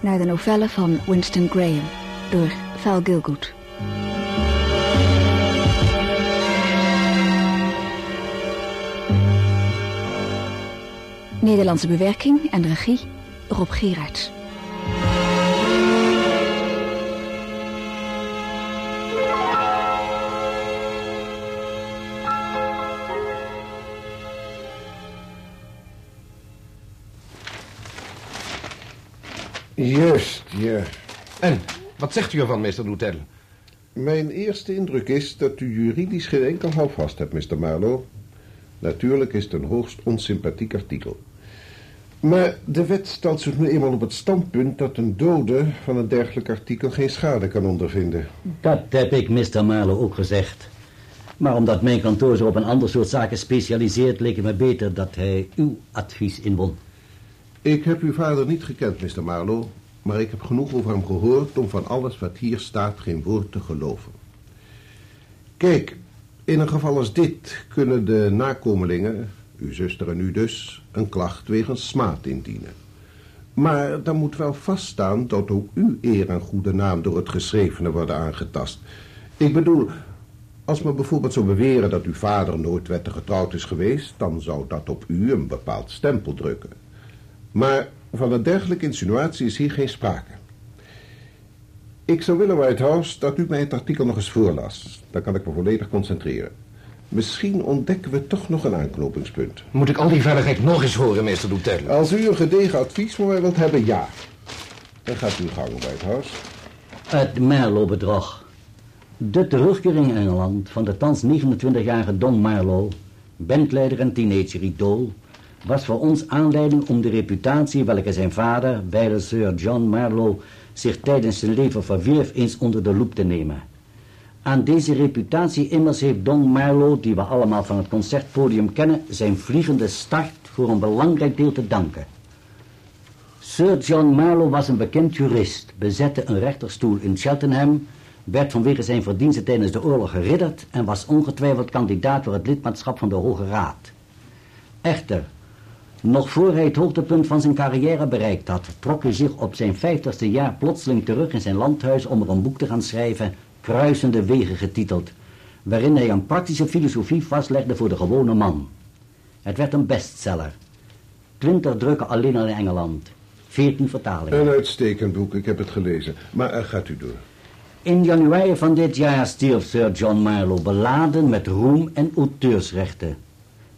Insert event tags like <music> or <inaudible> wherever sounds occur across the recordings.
naar de novelle van Winston Graham door Val Gilgood. Nederlandse bewerking en regie Rob Gerards. Juist, ja. En, wat zegt u ervan, meester Doutel? Mijn eerste indruk is dat u juridisch geen enkel houvast hebt, Mr. Marlowe. Natuurlijk is het een hoogst onsympathiek artikel. Maar de wet stelt zich nu eenmaal op het standpunt dat een dode van een dergelijk artikel geen schade kan ondervinden. Dat heb ik Mr. Marlowe ook gezegd. Maar omdat mijn kantoor zo op een ander soort zaken specialiseert, leek het me beter dat hij uw advies inwon. Ik heb uw vader niet gekend, Mr. Marlowe, maar ik heb genoeg over hem gehoord om van alles wat hier staat geen woord te geloven. Kijk, in een geval als dit kunnen de nakomelingen, uw zuster en u dus, een klacht wegens smaad indienen. Maar dan moet wel vaststaan dat ook uw eer en goede naam door het geschrevene worden aangetast. Ik bedoel, als men bijvoorbeeld zou beweren dat uw vader nooit wettig getrouwd is geweest, dan zou dat op u een bepaald stempel drukken. Maar van een dergelijke insinuatie is hier geen sprake. Ik zou willen, Whitehouse, dat u mij het artikel nog eens voorlas. Dan kan ik me volledig concentreren. Misschien ontdekken we toch nog een aanknopingspunt. Moet ik al die veiligheid nog eens horen, meester Doutel? Als u een gedegen advies voor mij wilt hebben, ja. Dan gaat u gang, Whitehouse. Het Marlowe-bedrog. De terugkering in Engeland van de thans 29-jarige Don Marlowe, bandleider en teenager-idool, was voor ons aanleiding om de reputatie welke zijn vader, wijle Sir John Marlowe, zich tijdens zijn leven verwierf eens onder de loep te nemen. Aan deze reputatie immers heeft Don Marlowe, die we allemaal van het concertpodium kennen, zijn vliegende start voor een belangrijk deel te danken. Sir John Marlowe was een bekend jurist, bezette een rechterstoel in Cheltenham, werd vanwege zijn verdiensten tijdens de oorlog geridderd en was ongetwijfeld kandidaat voor het lidmaatschap van de Hoge Raad. Echter, nog voor hij het hoogtepunt van zijn carrière bereikt had, trok hij zich op zijn vijftigste jaar plotseling terug in zijn landhuis om er een boek te gaan schrijven, Kruisende Wegen getiteld, waarin hij een praktische filosofie vastlegde voor de gewone man. Het werd een bestseller. Twintig drukken alleen al in Engeland. Veertien vertalingen. Een uitstekend boek, ik heb het gelezen. Maar uh, gaat u door. In januari van dit jaar stierf Sir John Marlowe beladen met roem en auteursrechten.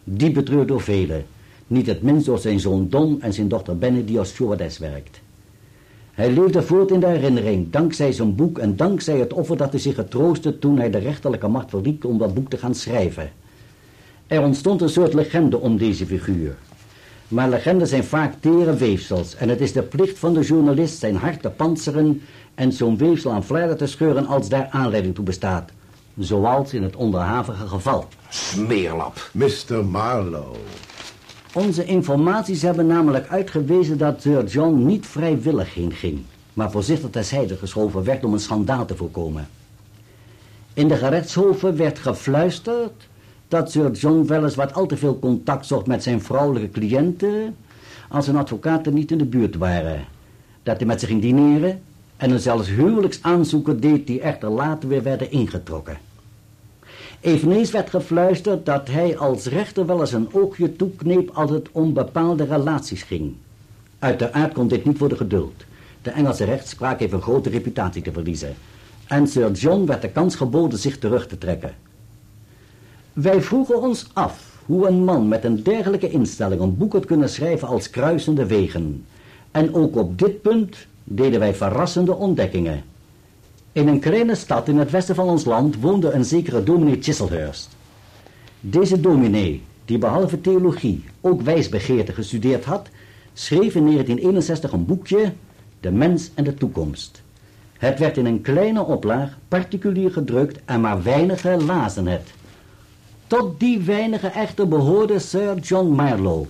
Die betreurd door velen. Niet het minst door zijn zoon Don en zijn dochter Benny die als stewardess werkt. Hij leefde voort in de herinnering, dankzij zijn boek en dankzij het offer dat hij zich getroostte toen hij de rechterlijke macht verliet om dat boek te gaan schrijven. Er ontstond een soort legende om deze figuur. Maar legenden zijn vaak tere weefsels en het is de plicht van de journalist zijn hart te pantseren en zo'n weefsel aan flarden te scheuren als daar aanleiding toe bestaat. Zoals in het onderhavige geval. Smeerlap. Mr. Marlowe. Onze informaties hebben namelijk uitgewezen dat Sir John niet vrijwillig heen ging, maar voorzichtig terzijde geschoven werd om een schandaal te voorkomen. In de gerechtshoven werd gefluisterd dat Sir John wel eens wat al te veel contact zocht met zijn vrouwelijke cliënten als zijn advocaten niet in de buurt waren. Dat hij met ze ging dineren en er zelfs huwelijksaanzoeken deed die echter later weer werden ingetrokken. Eveneens werd gefluisterd dat hij als rechter wel eens een oogje toekneep als het om bepaalde relaties ging. Uiteraard kon dit niet worden geduld. De Engelse rechtspraak heeft een grote reputatie te verliezen. En Sir John werd de kans geboden zich terug te trekken. Wij vroegen ons af hoe een man met een dergelijke instelling een boek had kunnen schrijven als Kruisende Wegen. En ook op dit punt deden wij verrassende ontdekkingen. In een kleine stad in het westen van ons land woonde een zekere dominee Chiselhurst. Deze dominee, die behalve theologie ook wijsbegeerte gestudeerd had, schreef in 1961 een boekje, De Mens en de Toekomst. Het werd in een kleine oplaag particulier gedrukt en maar weinigen lazen het. Tot die weinigen echter behoorde Sir John Marlowe.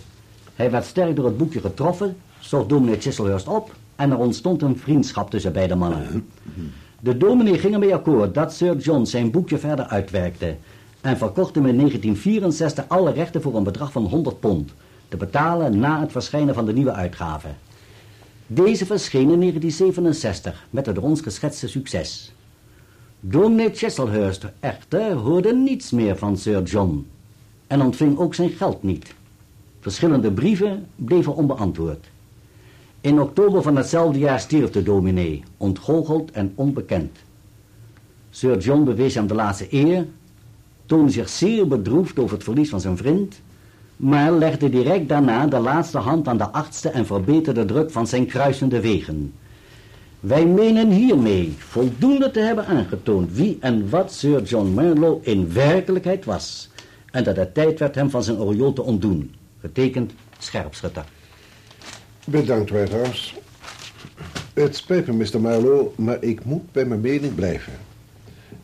Hij werd sterk door het boekje getroffen, zocht dominee Chiselhurst op en er ontstond een vriendschap tussen beide mannen. De dominee ging ermee akkoord dat Sir John zijn boekje verder uitwerkte en verkocht hem in 1964 alle rechten voor een bedrag van 100 pond, te betalen na het verschijnen van de nieuwe uitgave. Deze verscheen in 1967 met het door geschetste succes. Dominee Chislehurst echter hoorde niets meer van Sir John en ontving ook zijn geld niet. Verschillende brieven bleven onbeantwoord. In oktober van hetzelfde jaar stierf de dominee, ontgoocheld en onbekend. Sir John bewees hem de laatste eer, toonde zich zeer bedroefd over het verlies van zijn vriend, maar legde direct daarna de laatste hand aan de achtste en verbeterde druk van zijn kruisende wegen. Wij menen hiermee voldoende te hebben aangetoond wie en wat Sir John Marlowe in werkelijkheid was, en dat het tijd werd hem van zijn oriool te ontdoen. Getekend scherpschutter. Bedankt, Whitehouse. Het spijt me, Mr. Marlowe, maar ik moet bij mijn mening blijven.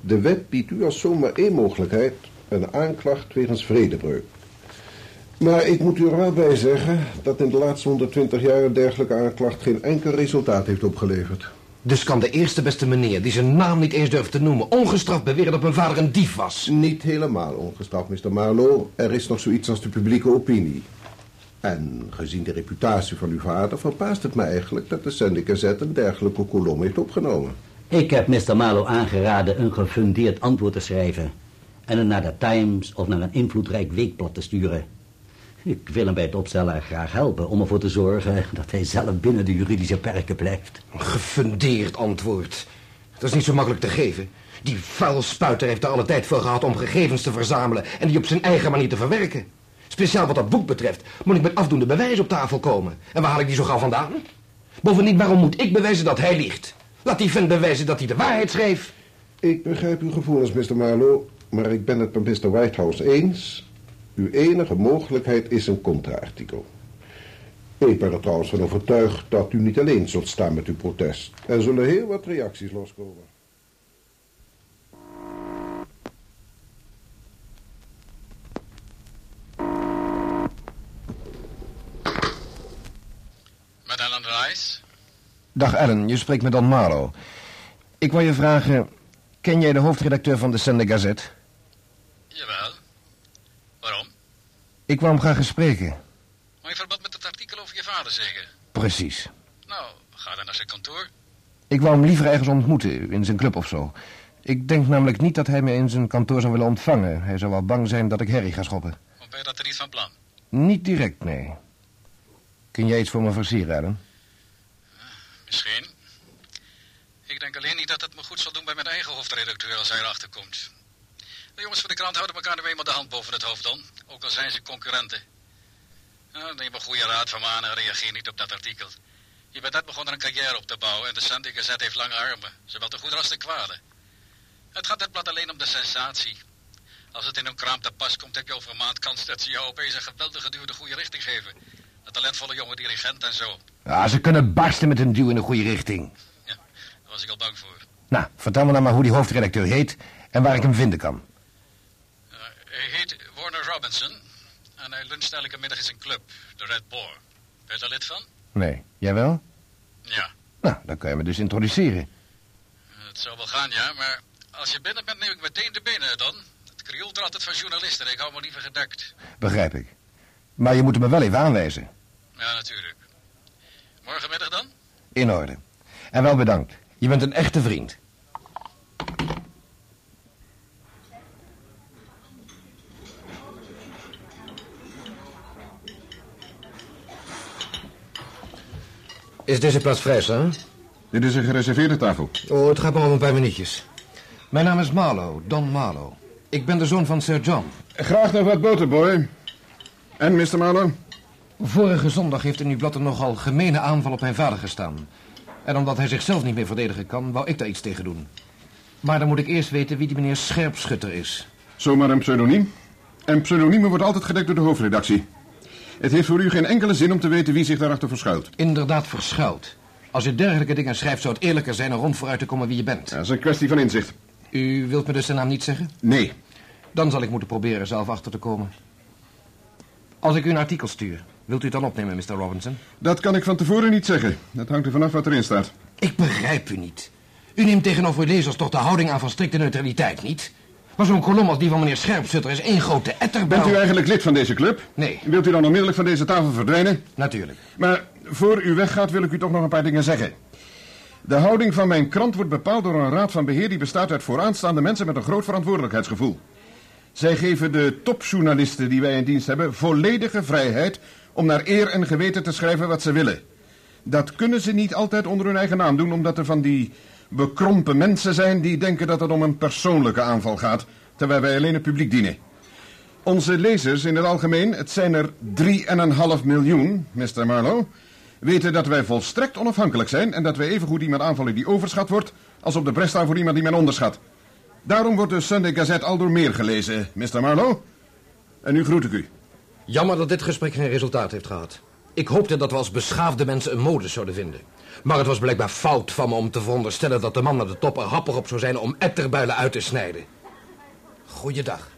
De wet biedt u als zomaar één mogelijkheid, een aanklacht wegens vredebreuk. Maar ik moet u er wel bij zeggen dat in de laatste 120 jaar een dergelijke aanklacht geen enkel resultaat heeft opgeleverd. Dus kan de eerste beste meneer, die zijn naam niet eens durft te noemen... ongestraft beweren dat mijn vader een dief was? Niet helemaal ongestraft, Mr. Marlowe. Er is nog zoiets als de publieke opinie. En gezien de reputatie van uw vader verbaast het me eigenlijk dat de Sunday Gazette een dergelijke kolom heeft opgenomen. Ik heb Mr. Marlowe aangeraden een gefundeerd antwoord te schrijven en het naar de Times of naar een invloedrijk weekblad te sturen. Ik wil hem bij het opstellen graag helpen om ervoor te zorgen dat hij zelf binnen de juridische perken blijft. Een gefundeerd antwoord. Dat is niet zo makkelijk te geven. Die vuilspuiter heeft er alle tijd voor gehad om gegevens te verzamelen... en die op zijn eigen manier te verwerken. Speciaal wat dat boek betreft moet ik met afdoende bewijs op tafel komen. En waar haal ik die zo gauw vandaan? Bovendien, waarom moet ik bewijzen dat hij liegt? Laat die vent bewijzen dat hij de waarheid schreef. Ik begrijp uw gevoelens, Mr. Marlowe, maar ik ben het met Mr. Whitehouse eens. Uw enige mogelijkheid is een contra-artikel. Ik ben er trouwens van overtuigd dat u niet alleen zult staan met uw protest. Er zullen heel wat reacties loskomen. Dag Ellen, je spreekt met Don Marlow. Ik wil je vragen, ken jij de hoofdredacteur van de Sunday Gazette? Jawel. Waarom? Ik wou hem graag spreken. Maar in verband met het artikel over je vader zeker? Precies. Nou, ga dan naar zijn kantoor. Ik wou hem liever ergens ontmoeten, in zijn club of zo. Ik denk namelijk niet dat hij me in zijn kantoor zou willen ontvangen. Hij zou wel bang zijn dat ik herrie ga schoppen. Of ben je dat er niet van plan? Niet direct, nee. Kun jij iets voor me versieren, Ellen? Misschien. Ik denk alleen niet dat het me goed zal doen bij mijn eigen hoofdredacteur als hij erachter komt. De jongens van de krant houden elkaar nu eenmaal de hand boven het hoofd dan. Ook al zijn ze concurrenten. Nou, neem een goede raad van me en reageer niet op dat artikel. Je bent net begonnen een carrière op te bouwen en de Sunday Gazette heeft lange armen. Zowel te goede als te kwade. Het gaat het blad alleen om de sensatie. Als het in hun kraam te pas komt, heb je over een maand kans dat ze jou opeens een geweldige duw de goede richting geven. Een talentvolle jonge dirigent en zo. Ja, ze kunnen barsten met een duw in de goede richting. Ja, daar was ik al bang voor. Nou, vertel me dan maar hoe die hoofdredacteur heet en waar ik hem vinden kan. Uh, hij heet Warner Robinson en hij luncht elke middag in zijn club, de Red Boar. Ben je daar lid van? Nee, jij wel? Ja, Nou, dan kan je me dus introduceren. het zou wel gaan, ja, maar als je binnen bent neem ik meteen de benen dan. Het krioelt er altijd van journalisten en ik hou me liever gedekt. Begrijp ik. Maar je moet hem me wel even aanwijzen. Ja, natuurlijk. Morgenmiddag dan? In orde. En wel bedankt. Je bent een echte vriend. Is deze plaats vrij, sir? Dit is een gereserveerde tafel. Oh, het gaat maar om een paar minuutjes. Mijn naam is Marlow, Don Marlow. Ik ben de zoon van Sir John. Graag nog wat boterboy. En, Mr. Marlowe? Vorige zondag heeft in uw blad een nogal gemene aanval op mijn vader gestaan. En omdat hij zichzelf niet meer verdedigen kan, wou ik daar iets tegen doen. Maar dan moet ik eerst weten wie die meneer Scherpschutter is. Zomaar een pseudoniem. En pseudoniemen wordt altijd gedekt door de hoofdredactie. Het heeft voor u geen enkele zin om te weten wie zich daarachter verschuilt. Inderdaad verschuild. Als je dergelijke dingen schrijft, zou het eerlijker zijn rond vooruit te komen wie je bent. Dat is een kwestie van inzicht. U wilt me dus de naam niet zeggen? Nee. Dan zal ik moeten proberen zelf achter te komen. Als ik u een artikel stuur, wilt u het dan opnemen, Mr. Robinson? Dat kan ik van tevoren niet zeggen. Dat hangt er vanaf wat erin staat. Ik begrijp u niet. U neemt tegenover uw lezers toch de houding aan van strikte neutraliteit, niet? Maar zo'n kolom als die van meneer Scherpschutter is één grote etterbel. Bent u eigenlijk lid van deze club? Nee. Wilt u dan onmiddellijk van deze tafel verdwijnen? Natuurlijk. Maar voor u weggaat wil ik u toch nog een paar dingen zeggen. De houding van mijn krant wordt bepaald door een raad van beheer die bestaat uit vooraanstaande mensen met een groot verantwoordelijkheidsgevoel. Zij geven de topjournalisten die wij in dienst hebben volledige vrijheid om naar eer en geweten te schrijven wat ze willen. Dat kunnen ze niet altijd onder hun eigen naam doen, omdat er van die bekrompen mensen zijn die denken dat het om een persoonlijke aanval gaat, terwijl wij alleen het publiek dienen. Onze lezers in het algemeen, het zijn er 3,5 miljoen, Mr. Marlowe, weten dat wij volstrekt onafhankelijk zijn en dat wij evengoed iemand aanvallen die overschat wordt, als op de bres staan voor iemand die men onderschat. Daarom wordt de Sunday Gazette al door meer gelezen, Mr. Marlowe. En nu groet ik u. Jammer dat dit gesprek geen resultaat heeft gehad. Ik hoopte dat we als beschaafde mensen een modus zouden vinden. Maar het was blijkbaar fout van me om te veronderstellen dat de man naar de top er happig op zou zijn om etterbuilen uit te snijden. Goeiedag.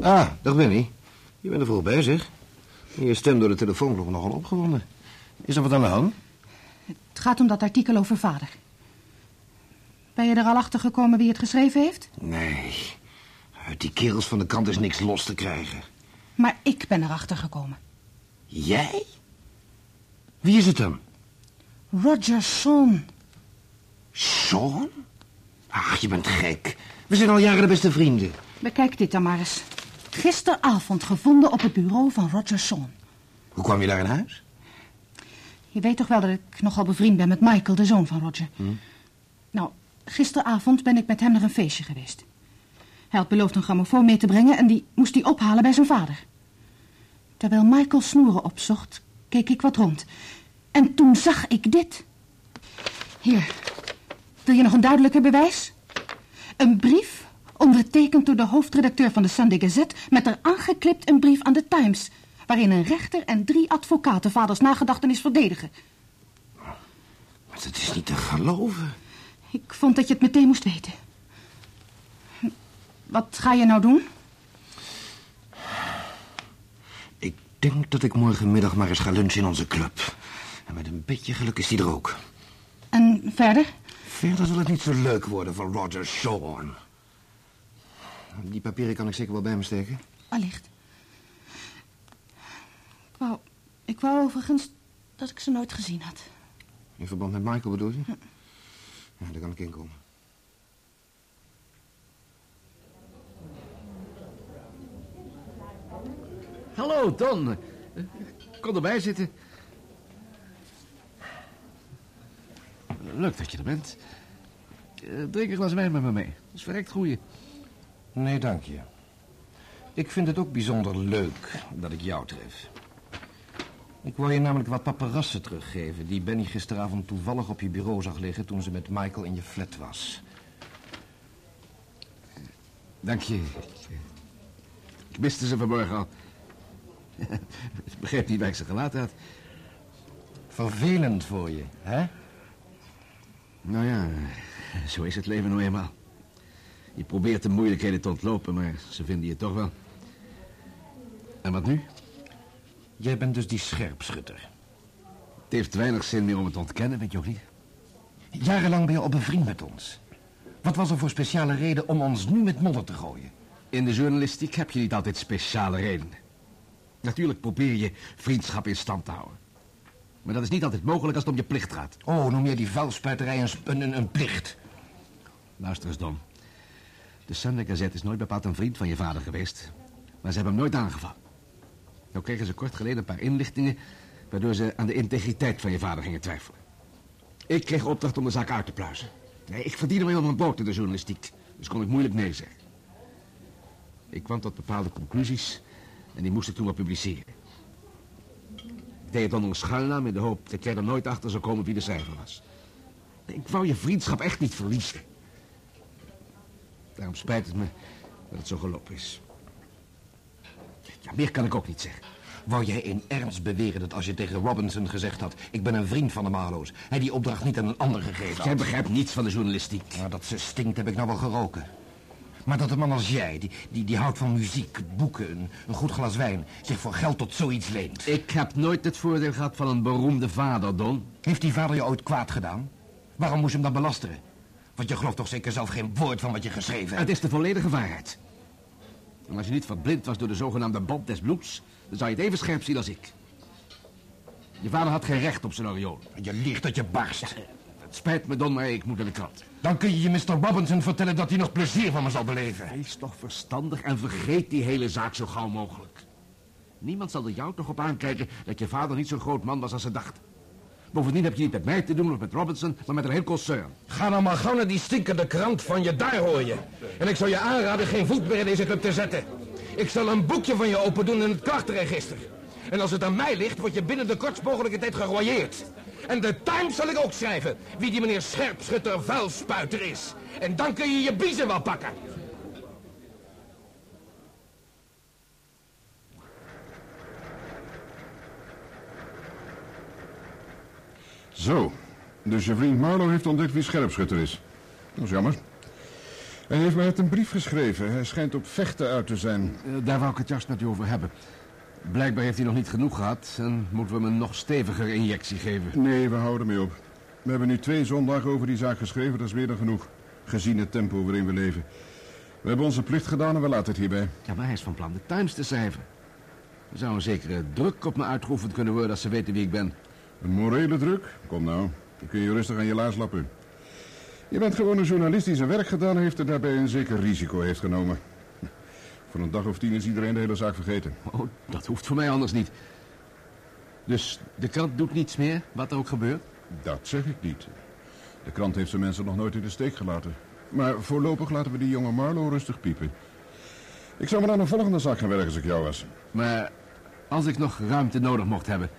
Ah, dag Winnie. Je bent er vroeg bij, zeg. Je stem door de telefoon nog nogal opgewonden. Is er wat aan de hand? Het gaat om dat artikel over vader. Ben je er al achter gekomen wie het geschreven heeft? Nee. Uit die kerels van de kant is niks los te krijgen. Maar ik ben erachter gekomen. Jij? Wie is het dan? Roger Son. Sean? Ach, je bent gek. We zijn al jaren de beste vrienden. Bekijk dit dan maar eens. Gisteravond gevonden op het bureau van Roger Son. Hoe kwam je daar in huis? Je weet toch wel dat ik nogal bevriend ben met Michael, de zoon van Roger. Nou, gisteravond ben ik met hem naar een feestje geweest. Hij had beloofd een grammofoon mee te brengen en die moest hij ophalen bij zijn vader. Terwijl Michael snoeren opzocht, keek ik wat rond. En toen zag ik dit. Hier, wil je nog een duidelijker bewijs? Een brief, ondertekend door de hoofdredacteur van de Sunday Gazette... met er aangeklipt een brief aan de Times... waarin een rechter en drie advocaten vaders nagedachtenis verdedigen. Maar dat is niet te geloven. Ik vond dat je het meteen moest weten. Wat ga je nou doen? Ik denk dat ik morgenmiddag maar eens ga lunchen in onze club. En met een beetje geluk is die er ook. En verder? Verder zal het niet zo leuk worden voor Roger Sean. Die papieren kan ik zeker wel bij me steken. Allicht. Ik wou, ik wou overigens dat ik ze nooit gezien had. In verband met Michael bedoel je? Ja, daar kan ik in komen. Hallo, Ton. Eh, Kom erbij zitten. Leuk dat je er bent. Eh, Drink een glas wijn met me mee. Dat is verrekt goeie. Nee, dank je. Ik vind het ook bijzonder leuk dat ik jou tref. Ik wou je namelijk wat paparassen teruggeven... die Benny gisteravond toevallig op je bureau zag liggen... toen ze met Michael in je flat was. Dank je. Ik miste ze vanmorgen al. Ik begreep niet waar ik ze gelaten had. Vervelend voor je, hè? Nou ja, zo is het leven nou eenmaal. Je probeert de moeilijkheden te ontlopen, maar ze vinden je toch wel. En wat nu? Jij bent dus die scherpschutter. Het heeft weinig zin meer om het te ontkennen, weet je ook niet? Jarenlang ben je al bevriend met ons. Wat was er voor speciale reden om ons nu met modder te gooien? In de journalistiek heb je niet altijd speciale redenen. Natuurlijk probeer je vriendschap in stand te houden. Maar dat is niet altijd mogelijk als het om je plicht gaat. Oh, noem jij die vuilspuiterij een, sp- een, een, een plicht? Luister eens, Don. De Sunday Gazette is nooit bepaald een vriend van je vader geweest. Maar ze hebben hem nooit aangevallen. Nou kregen ze kort geleden een paar inlichtingen... waardoor ze aan de integriteit van je vader gingen twijfelen. Ik kreeg opdracht om de zaak uit te pluizen. Nee, ik verdiende onder mijn brood in de journalistiek. Dus kon ik moeilijk nee zeggen. Ik kwam tot bepaalde conclusies... en die moest ik toen wel publiceren. Ik deed het onder een schuilnaam in de hoop dat jij er nooit achter zou komen wie de schrijver was. Ik wou je vriendschap echt niet verliezen. Daarom spijt het me dat het zo gelopen is. Ja, meer kan ik ook niet zeggen. Wou jij in ernst beweren dat als je tegen Robinson gezegd had... ik ben een vriend van de Marlows... hij die opdracht niet aan een ander gegeven had? Jij begrijpt niets van de journalistiek. Nou, dat ze stinkt heb ik nou wel geroken. Maar dat een man als jij, die, die, die houdt van muziek, boeken, een, een goed glas wijn... zich voor geld tot zoiets leent. Ik heb nooit het voordeel gehad van een beroemde vader, Don. Heeft die vader je ooit kwaad gedaan? Waarom moest je hem dan belasteren? Want je gelooft toch zeker zelf geen woord van wat je geschreven hebt? Het is de volledige waarheid. En als je niet verblind was door de zogenaamde band des bloeds... dan zou je het even scherp zien als ik. Je vader had geen recht op zijn oriool. Je liegt dat je barst. Het spijt me, Don, maar ik moet naar de krant. Dan kun je je Mr. Robinson vertellen dat hij nog plezier van me zal beleven. Wees toch verstandig en vergeet die hele zaak zo gauw mogelijk. Niemand zal er jou toch op aankijken dat je vader niet zo'n groot man was als ze dacht. Bovendien heb je niet met mij te doen of met Robinson, maar met een heel concern. Ga nou maar gauw naar die stinkende krant van je, daar hoor je. En ik zou je aanraden geen voet meer in deze club te zetten. Ik zal een boekje van je open doen in het klachtenregister. En als het aan mij ligt, word je binnen de kortst mogelijke tijd geroyeerd. En de Times zal ik ook schrijven wie die meneer Scherpschutter vuilspuiter is. En dan kun je je biezen wel pakken. Zo, dus je vriend Marlow heeft ontdekt wie scherpschutter is. Dat is jammer. Hij heeft mij net een brief geschreven. Hij schijnt op vechten uit te zijn. Eh, daar wou ik het juist met u over hebben. Blijkbaar heeft hij nog niet genoeg gehad en moeten we hem een nog steviger injectie geven. Nee, we houden mee op. We hebben nu twee zondagen over die zaak geschreven, dat is meer dan genoeg. Gezien het tempo waarin we leven. We hebben onze plicht gedaan en we laten het hierbij. Ja, maar hij is van plan de Times te schrijven. Er zou een zekere druk op me uitgeoefend kunnen worden als ze weten wie ik ben. Een morele druk? Kom nou, dan kun je rustig aan je laars lappen. Je bent gewoon een journalist die zijn werk gedaan heeft en daarbij een zeker risico heeft genomen. Voor een dag of tien is iedereen de hele zaak vergeten. Oh, dat hoeft voor mij anders niet. Dus de krant doet niets meer, wat er ook gebeurt? Dat zeg ik niet. De krant heeft zijn mensen nog nooit in de steek gelaten. Maar voorlopig laten we die jonge Marlow rustig piepen. Ik zou maar aan een volgende zaak gaan werken als ik jou was. Maar als ik nog ruimte nodig mocht hebben,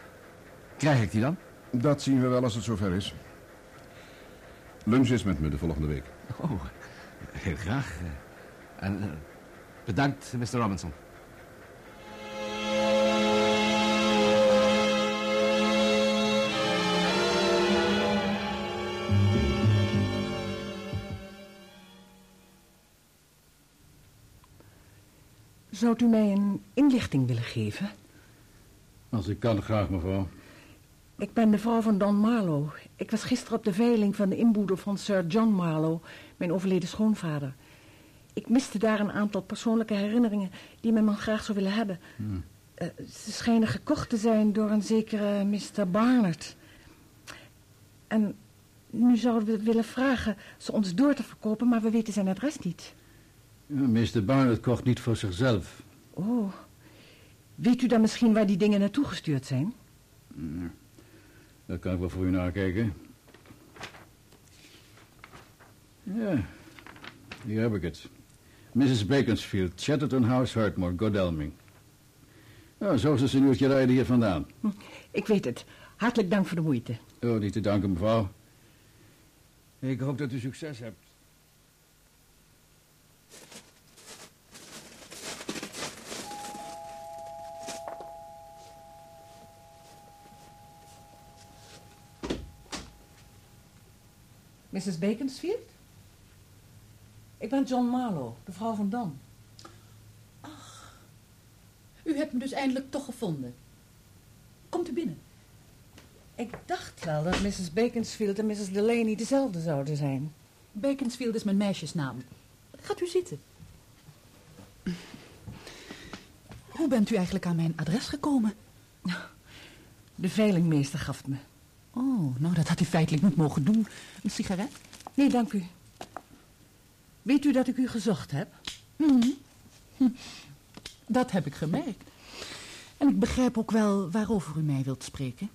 krijg ik die dan? Dat zien we wel als het zover is. Lunch is met me de volgende week. Oh, heel graag. En eh, bedankt, Mr. Robinson. Zou u mij een inlichting willen geven? Als ik kan, graag, mevrouw. Ik ben de vrouw van Don Marlowe. Ik was gisteren op de veiling van de inboedel van Sir John Marlowe, mijn overleden schoonvader. Ik miste daar een aantal persoonlijke herinneringen die mijn man graag zou willen hebben. Hmm. Eh, ze schijnen gekocht te zijn door een zekere Mr. Barnard. En nu zouden we willen vragen ze ons door te verkopen, maar we weten zijn adres niet. Ja, Mr. Barnett kocht niet voor zichzelf. Oh, weet u dan misschien waar die dingen naartoe gestuurd zijn? Daar kan ik wel voor u nakijken. Ja, hier heb ik het. Mrs. Baconsfield, Chatterton House, Hartmore, Godalming. Nou, zo is het een uurtje rijden hier vandaan. Hm, Ik weet het. Hartelijk dank voor de moeite. Oh, niet te danken, mevrouw. Ik hoop dat u succes hebt. Mrs. Baconsfield? Ik ben John Marlowe, de vrouw van Don. U hebt hem dus eindelijk toch gevonden. Komt u binnen. Ik dacht wel dat Mrs. Baconsfield en Mrs. Delaney dezelfde zouden zijn. Baconsfield is mijn meisjesnaam. Gaat u zitten. Hoe bent u eigenlijk aan mijn adres gekomen? De veilingmeester gaf het me. Oh, nou dat had u feitelijk niet mogen doen. Een sigaret? Nee, dank u. Weet u dat ik u gezocht heb? Mhm. Hm. <laughs> Dat heb ik gemerkt. En ik begrijp ook wel waarover u mij wilt spreken.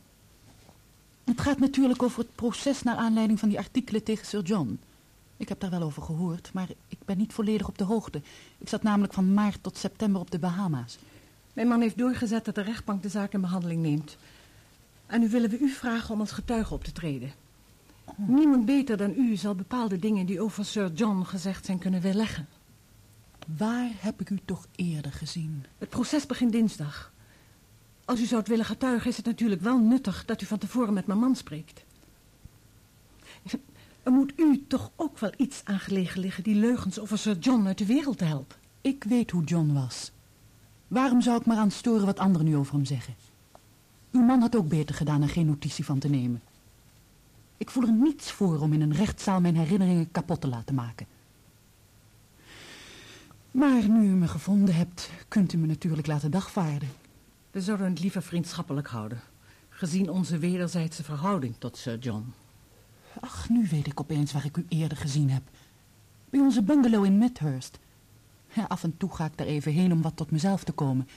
Het gaat natuurlijk over het proces naar aanleiding van die artikelen tegen Sir John. Ik heb daar wel over gehoord, maar ik ben niet volledig op de hoogte. Ik zat namelijk van maart tot september op de Bahama's. Mijn man heeft doorgezet dat de rechtbank de zaak in behandeling neemt. En nu willen we u vragen om als getuige op te treden. Niemand beter dan u zal bepaalde dingen die over Sir John gezegd zijn kunnen weerleggen. Waar heb ik u toch eerder gezien? Het proces begint dinsdag. Als u zou het willen getuigen is het natuurlijk wel nuttig dat u van tevoren met mijn man spreekt. Er moet u toch ook wel iets aangelegen liggen die leugens over Sir John uit de wereld te helpen. Ik weet hoe John was. Waarom zou ik maar aan storen wat anderen nu over hem zeggen? Uw man had ook beter gedaan er geen notitie van te nemen. Ik voel er niets voor om in een rechtszaal mijn herinneringen kapot te laten maken. Maar nu u me gevonden hebt, kunt u me natuurlijk laten dagvaarden. We zouden het liever vriendschappelijk houden. Gezien onze wederzijdse verhouding tot Sir John. Ach, nu weet ik opeens waar ik u eerder gezien heb. Bij onze bungalow in Midhurst. Ja, af en toe ga ik daar even heen om wat tot mezelf te komen.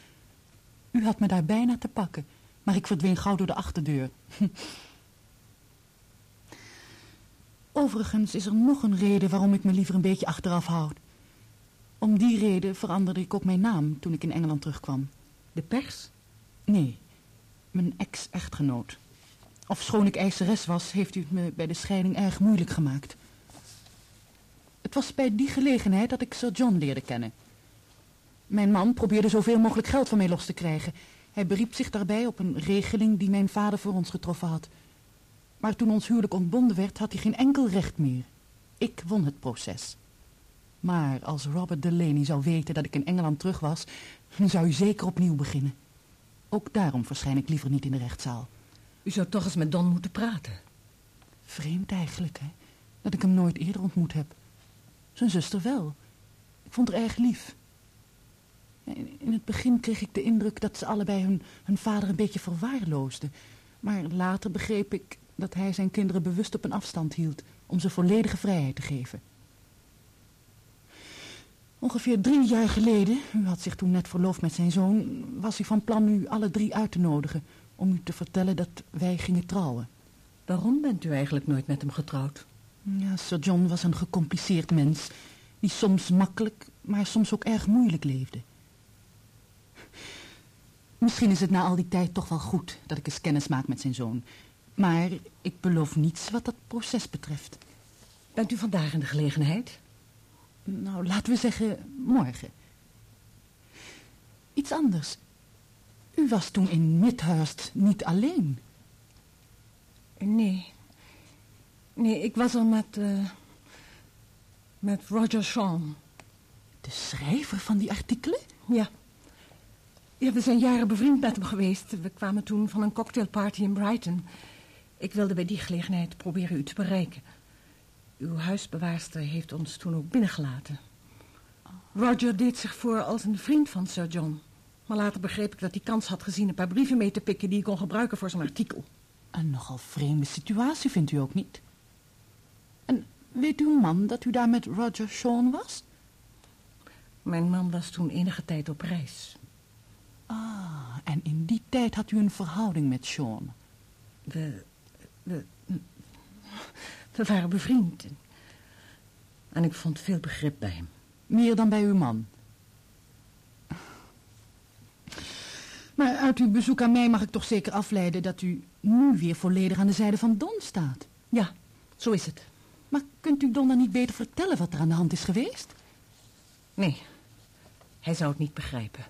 U had me daar bijna te pakken, maar ik verdween gauw door de achterdeur. Overigens is er nog een reden waarom ik me liever een beetje achteraf houd. Om die reden veranderde ik ook mijn naam toen ik in Engeland terugkwam. De pers? Nee, mijn ex-echtgenoot. Ofschoon ik eiseres was, heeft u het me bij de scheiding erg moeilijk gemaakt. Het was bij die gelegenheid dat ik Sir John leerde kennen. Mijn man probeerde zoveel mogelijk geld van mij los te krijgen. Hij beriep zich daarbij op een regeling die mijn vader voor ons getroffen had. Maar toen ons huwelijk ontbonden werd, had hij geen enkel recht meer. Ik won het proces. Maar als Robert Delaney zou weten dat ik in Engeland terug was, dan zou u zeker opnieuw beginnen. Ook daarom verschijn ik liever niet in de rechtszaal. U zou toch eens met Don moeten praten. Vreemd eigenlijk, hè? Dat ik hem nooit eerder ontmoet heb. Zijn zuster wel. Ik vond haar erg lief. In het begin kreeg ik de indruk dat ze allebei hun, hun vader een beetje verwaarloosden. Maar later begreep ik dat hij zijn kinderen bewust op een afstand hield... om ze volledige vrijheid te geven. Ongeveer drie jaar geleden, u had zich toen net verloofd met zijn zoon... was hij van plan u alle drie uit te nodigen... om u te vertellen dat wij gingen trouwen. Waarom bent u eigenlijk nooit met hem getrouwd? Ja, Sir John was een gecompliceerd mens... die soms makkelijk, maar soms ook erg moeilijk leefde. Misschien is het na al die tijd toch wel goed dat ik eens kennis maak met zijn zoon. Maar ik beloof niets wat dat proces betreft. Bent u vandaag in de gelegenheid? Nou, laten we zeggen morgen. Iets anders. U was toen in Midhurst niet alleen. Nee. Nee, ik was er met... Uh, met Roger Sean. De schrijver van die artikelen? Ja. Ja, we zijn jaren bevriend met hem geweest. We kwamen toen van een cocktailparty in Brighton. Ik wilde bij die gelegenheid proberen u te bereiken. Uw huisbewaarster heeft ons toen ook binnengelaten. Roger deed zich voor als een vriend van Sir John. Maar later begreep ik dat hij kans had gezien een paar brieven mee te pikken die ik kon gebruiken voor zijn artikel. Een nogal vreemde situatie vindt u ook niet? En weet uw man dat u daar met Roger Sean was? Mijn man was toen enige tijd op reis. Ah, en in die tijd had u een verhouding met Sean? We, we, we waren bevriend. En ik vond veel begrip bij hem. Meer dan bij uw man? Maar uit uw bezoek aan mij mag ik toch zeker afleiden dat u nu weer volledig aan de zijde van Don staat. Ja, zo is het. Maar kunt u Don dan niet beter vertellen wat er aan de hand is geweest? Nee, hij zou het niet begrijpen.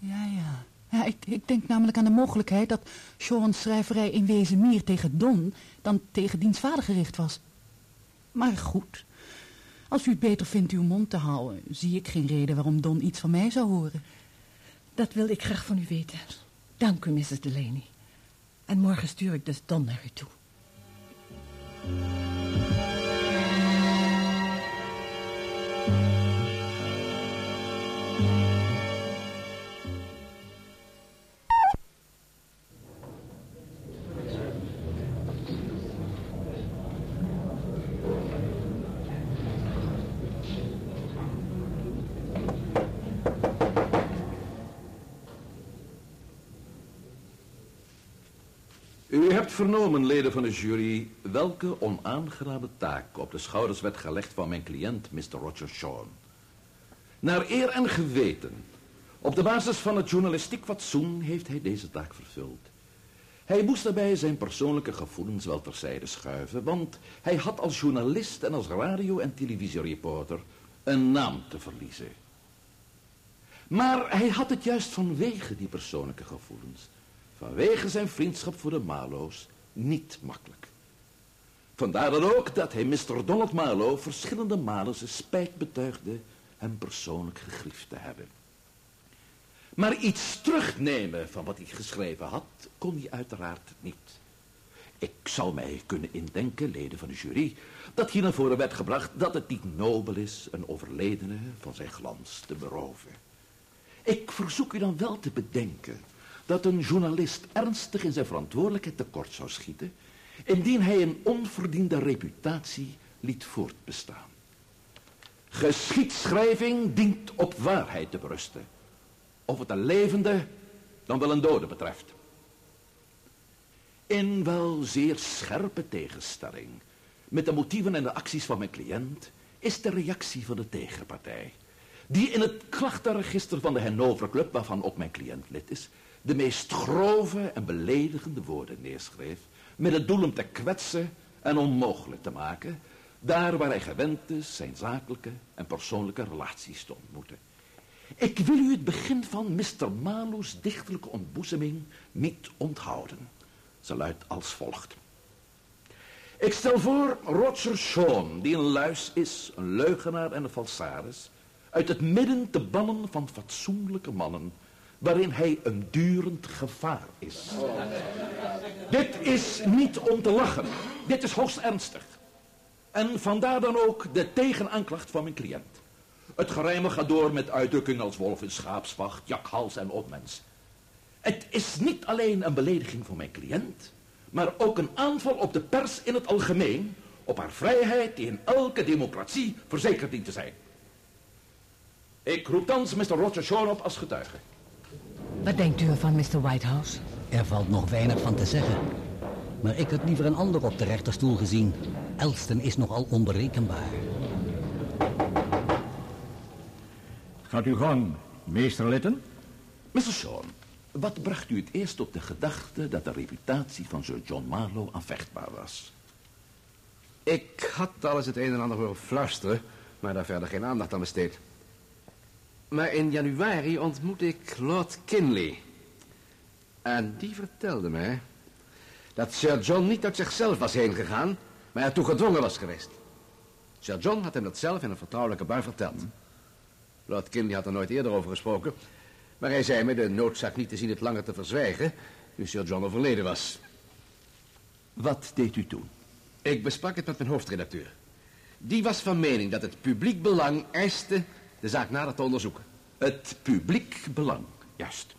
Ja, ja. ja ik, ik denk namelijk aan de mogelijkheid dat Sean's schrijverij in wezen meer tegen Don dan tegen diens vader gericht was. Maar goed, als u het beter vindt uw mond te houden, zie ik geen reden waarom Don iets van mij zou horen. Dat wil ik graag van u weten. Dank u, Mrs. Delaney. En morgen stuur ik dus Don naar u toe. Vernomen, leden van de jury, welke onaangename taak op de schouders werd gelegd van mijn cliënt, Mr. Roger Sean. Naar eer en geweten, op de basis van het journalistiek fatsoen, heeft hij deze taak vervuld. Hij moest daarbij zijn persoonlijke gevoelens wel terzijde schuiven, want hij had als journalist en als radio- en televisiereporter een naam te verliezen. Maar hij had het juist vanwege die persoonlijke gevoelens vanwege zijn vriendschap voor de Malo's niet makkelijk. Vandaar dan ook dat hij Mr. Donald Marlowe verschillende malen zijn spijt betuigde hem persoonlijk gegriefd te hebben. Maar iets terugnemen van wat hij geschreven had, kon hij uiteraard niet. Ik zou mij kunnen indenken, leden van de jury, dat hier naar voren werd gebracht dat het niet nobel is een overledene van zijn glans te beroven. Ik verzoek u dan wel te bedenken dat een journalist ernstig in zijn verantwoordelijkheid tekort zou schieten, indien hij een onverdiende reputatie liet voortbestaan. Geschiedschrijving dient op waarheid te berusten, of het een levende dan wel een dode betreft. In wel zeer scherpe tegenstelling met de motieven en de acties van mijn cliënt is de reactie van de tegenpartij, die in het klachtenregister van de Hannover Club, waarvan ook mijn cliënt lid is, de meest grove en beledigende woorden neerschreef, met het doel om te kwetsen en onmogelijk te maken, daar waar hij gewend is zijn zakelijke en persoonlijke relaties te ontmoeten. Ik wil u het begin van Mr. Malo's dichterlijke ontboezeming niet onthouden. Ze luidt als volgt. Ik stel voor Roger Sean, die een luis is, een leugenaar en een falsaris, uit het midden te bannen van fatsoenlijke mannen, waarin hij een durend gevaar is. Dit is niet om te lachen. Dit is hoogst ernstig. En vandaar dan ook de tegenaanklacht van mijn cliënt. Het gerijmen gaat door met uitdrukkingen als wolf in schaapsvacht, jakhals en opmens. Het is niet alleen een belediging voor mijn cliënt, maar ook een aanval op de pers in het algemeen, op haar vrijheid die in elke democratie verzekerd dient te zijn. Ik roep thans Mr. Roger Shaw op als getuige. Wat denkt u ervan, Mr. Whitehouse? Er valt nog weinig van te zeggen. Maar ik had liever een ander op de rechterstoel gezien. Elston is nogal onberekenbaar. Gaat u gang, meester Lytton? Mr. Sean, wat bracht u het eerst op de gedachte dat de reputatie van Sir John Marlowe aanvechtbaar was? Ik had alles het een en ander horen fluisteren, maar daar verder geen aandacht aan besteed. Maar in januari ontmoette ik Lord Kinley. En die vertelde mij dat Sir John niet uit zichzelf was heen gegaan, maar ertoe gedwongen was geweest. Sir John had hem dat zelf in een vertrouwelijke bui verteld. Lord Kinley had er nooit eerder over gesproken, maar hij zei me de noodzaak niet te zien het langer te verzwijgen, nu Sir John overleden was. Wat deed u toen? Ik besprak het met mijn hoofdredacteur. Die was van mening dat het publiek belang eiste de zaak nader te onderzoeken. Het publiek belang, juist.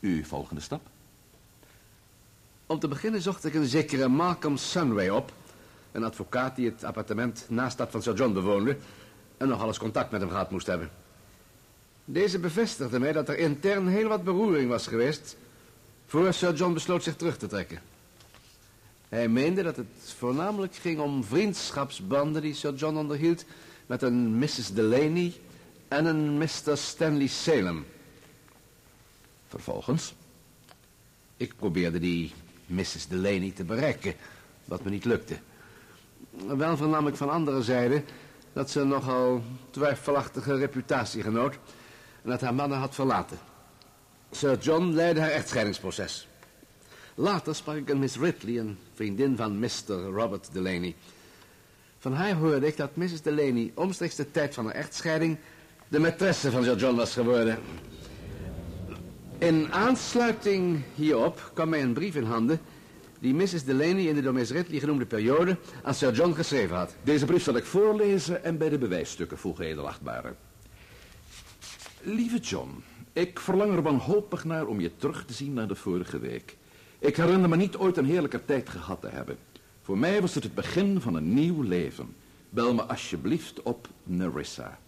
Uw volgende stap? Om te beginnen zocht ik een zekere Malcolm Sunway op. Een advocaat die het appartement naast dat van Sir John bewoonde... en nog alles contact met hem gehad moest hebben. Deze bevestigde mij dat er intern heel wat beroering was geweest... voor Sir John besloot zich terug te trekken. Hij meende dat het voornamelijk ging om vriendschapsbanden die Sir John onderhield... met een Mrs. Delaney en een Mr. Stanley Salem. Vervolgens? Ik probeerde die Mrs. Delaney te bereiken, wat me niet lukte. Wel vernam ik van andere zijde dat ze een nogal twijfelachtige reputatie genoot... en dat haar mannen had verlaten. Sir John leidde haar echtscheidingsproces. Later sprak ik een Miss Ridley, een vriendin van Mr. Robert Delaney. Van haar hoorde ik dat Mrs. Delaney omstreeks de tijd van haar echtscheiding... de maîtresse van Sir John was geworden. In aansluiting hierop kwam mij een brief in handen... die Mrs. Delaney in de door Miss Ridley genoemde periode aan Sir John geschreven had. Deze brief zal ik voorlezen en bij de bewijsstukken voegen, edelachtbare. Lieve John, ik verlang er wanhopig naar om je terug te zien naar de vorige week. Ik herinner me niet ooit een heerlijke tijd gehad te hebben. Voor mij was het het begin van een nieuw leven. Bel me alsjeblieft op Nerissa.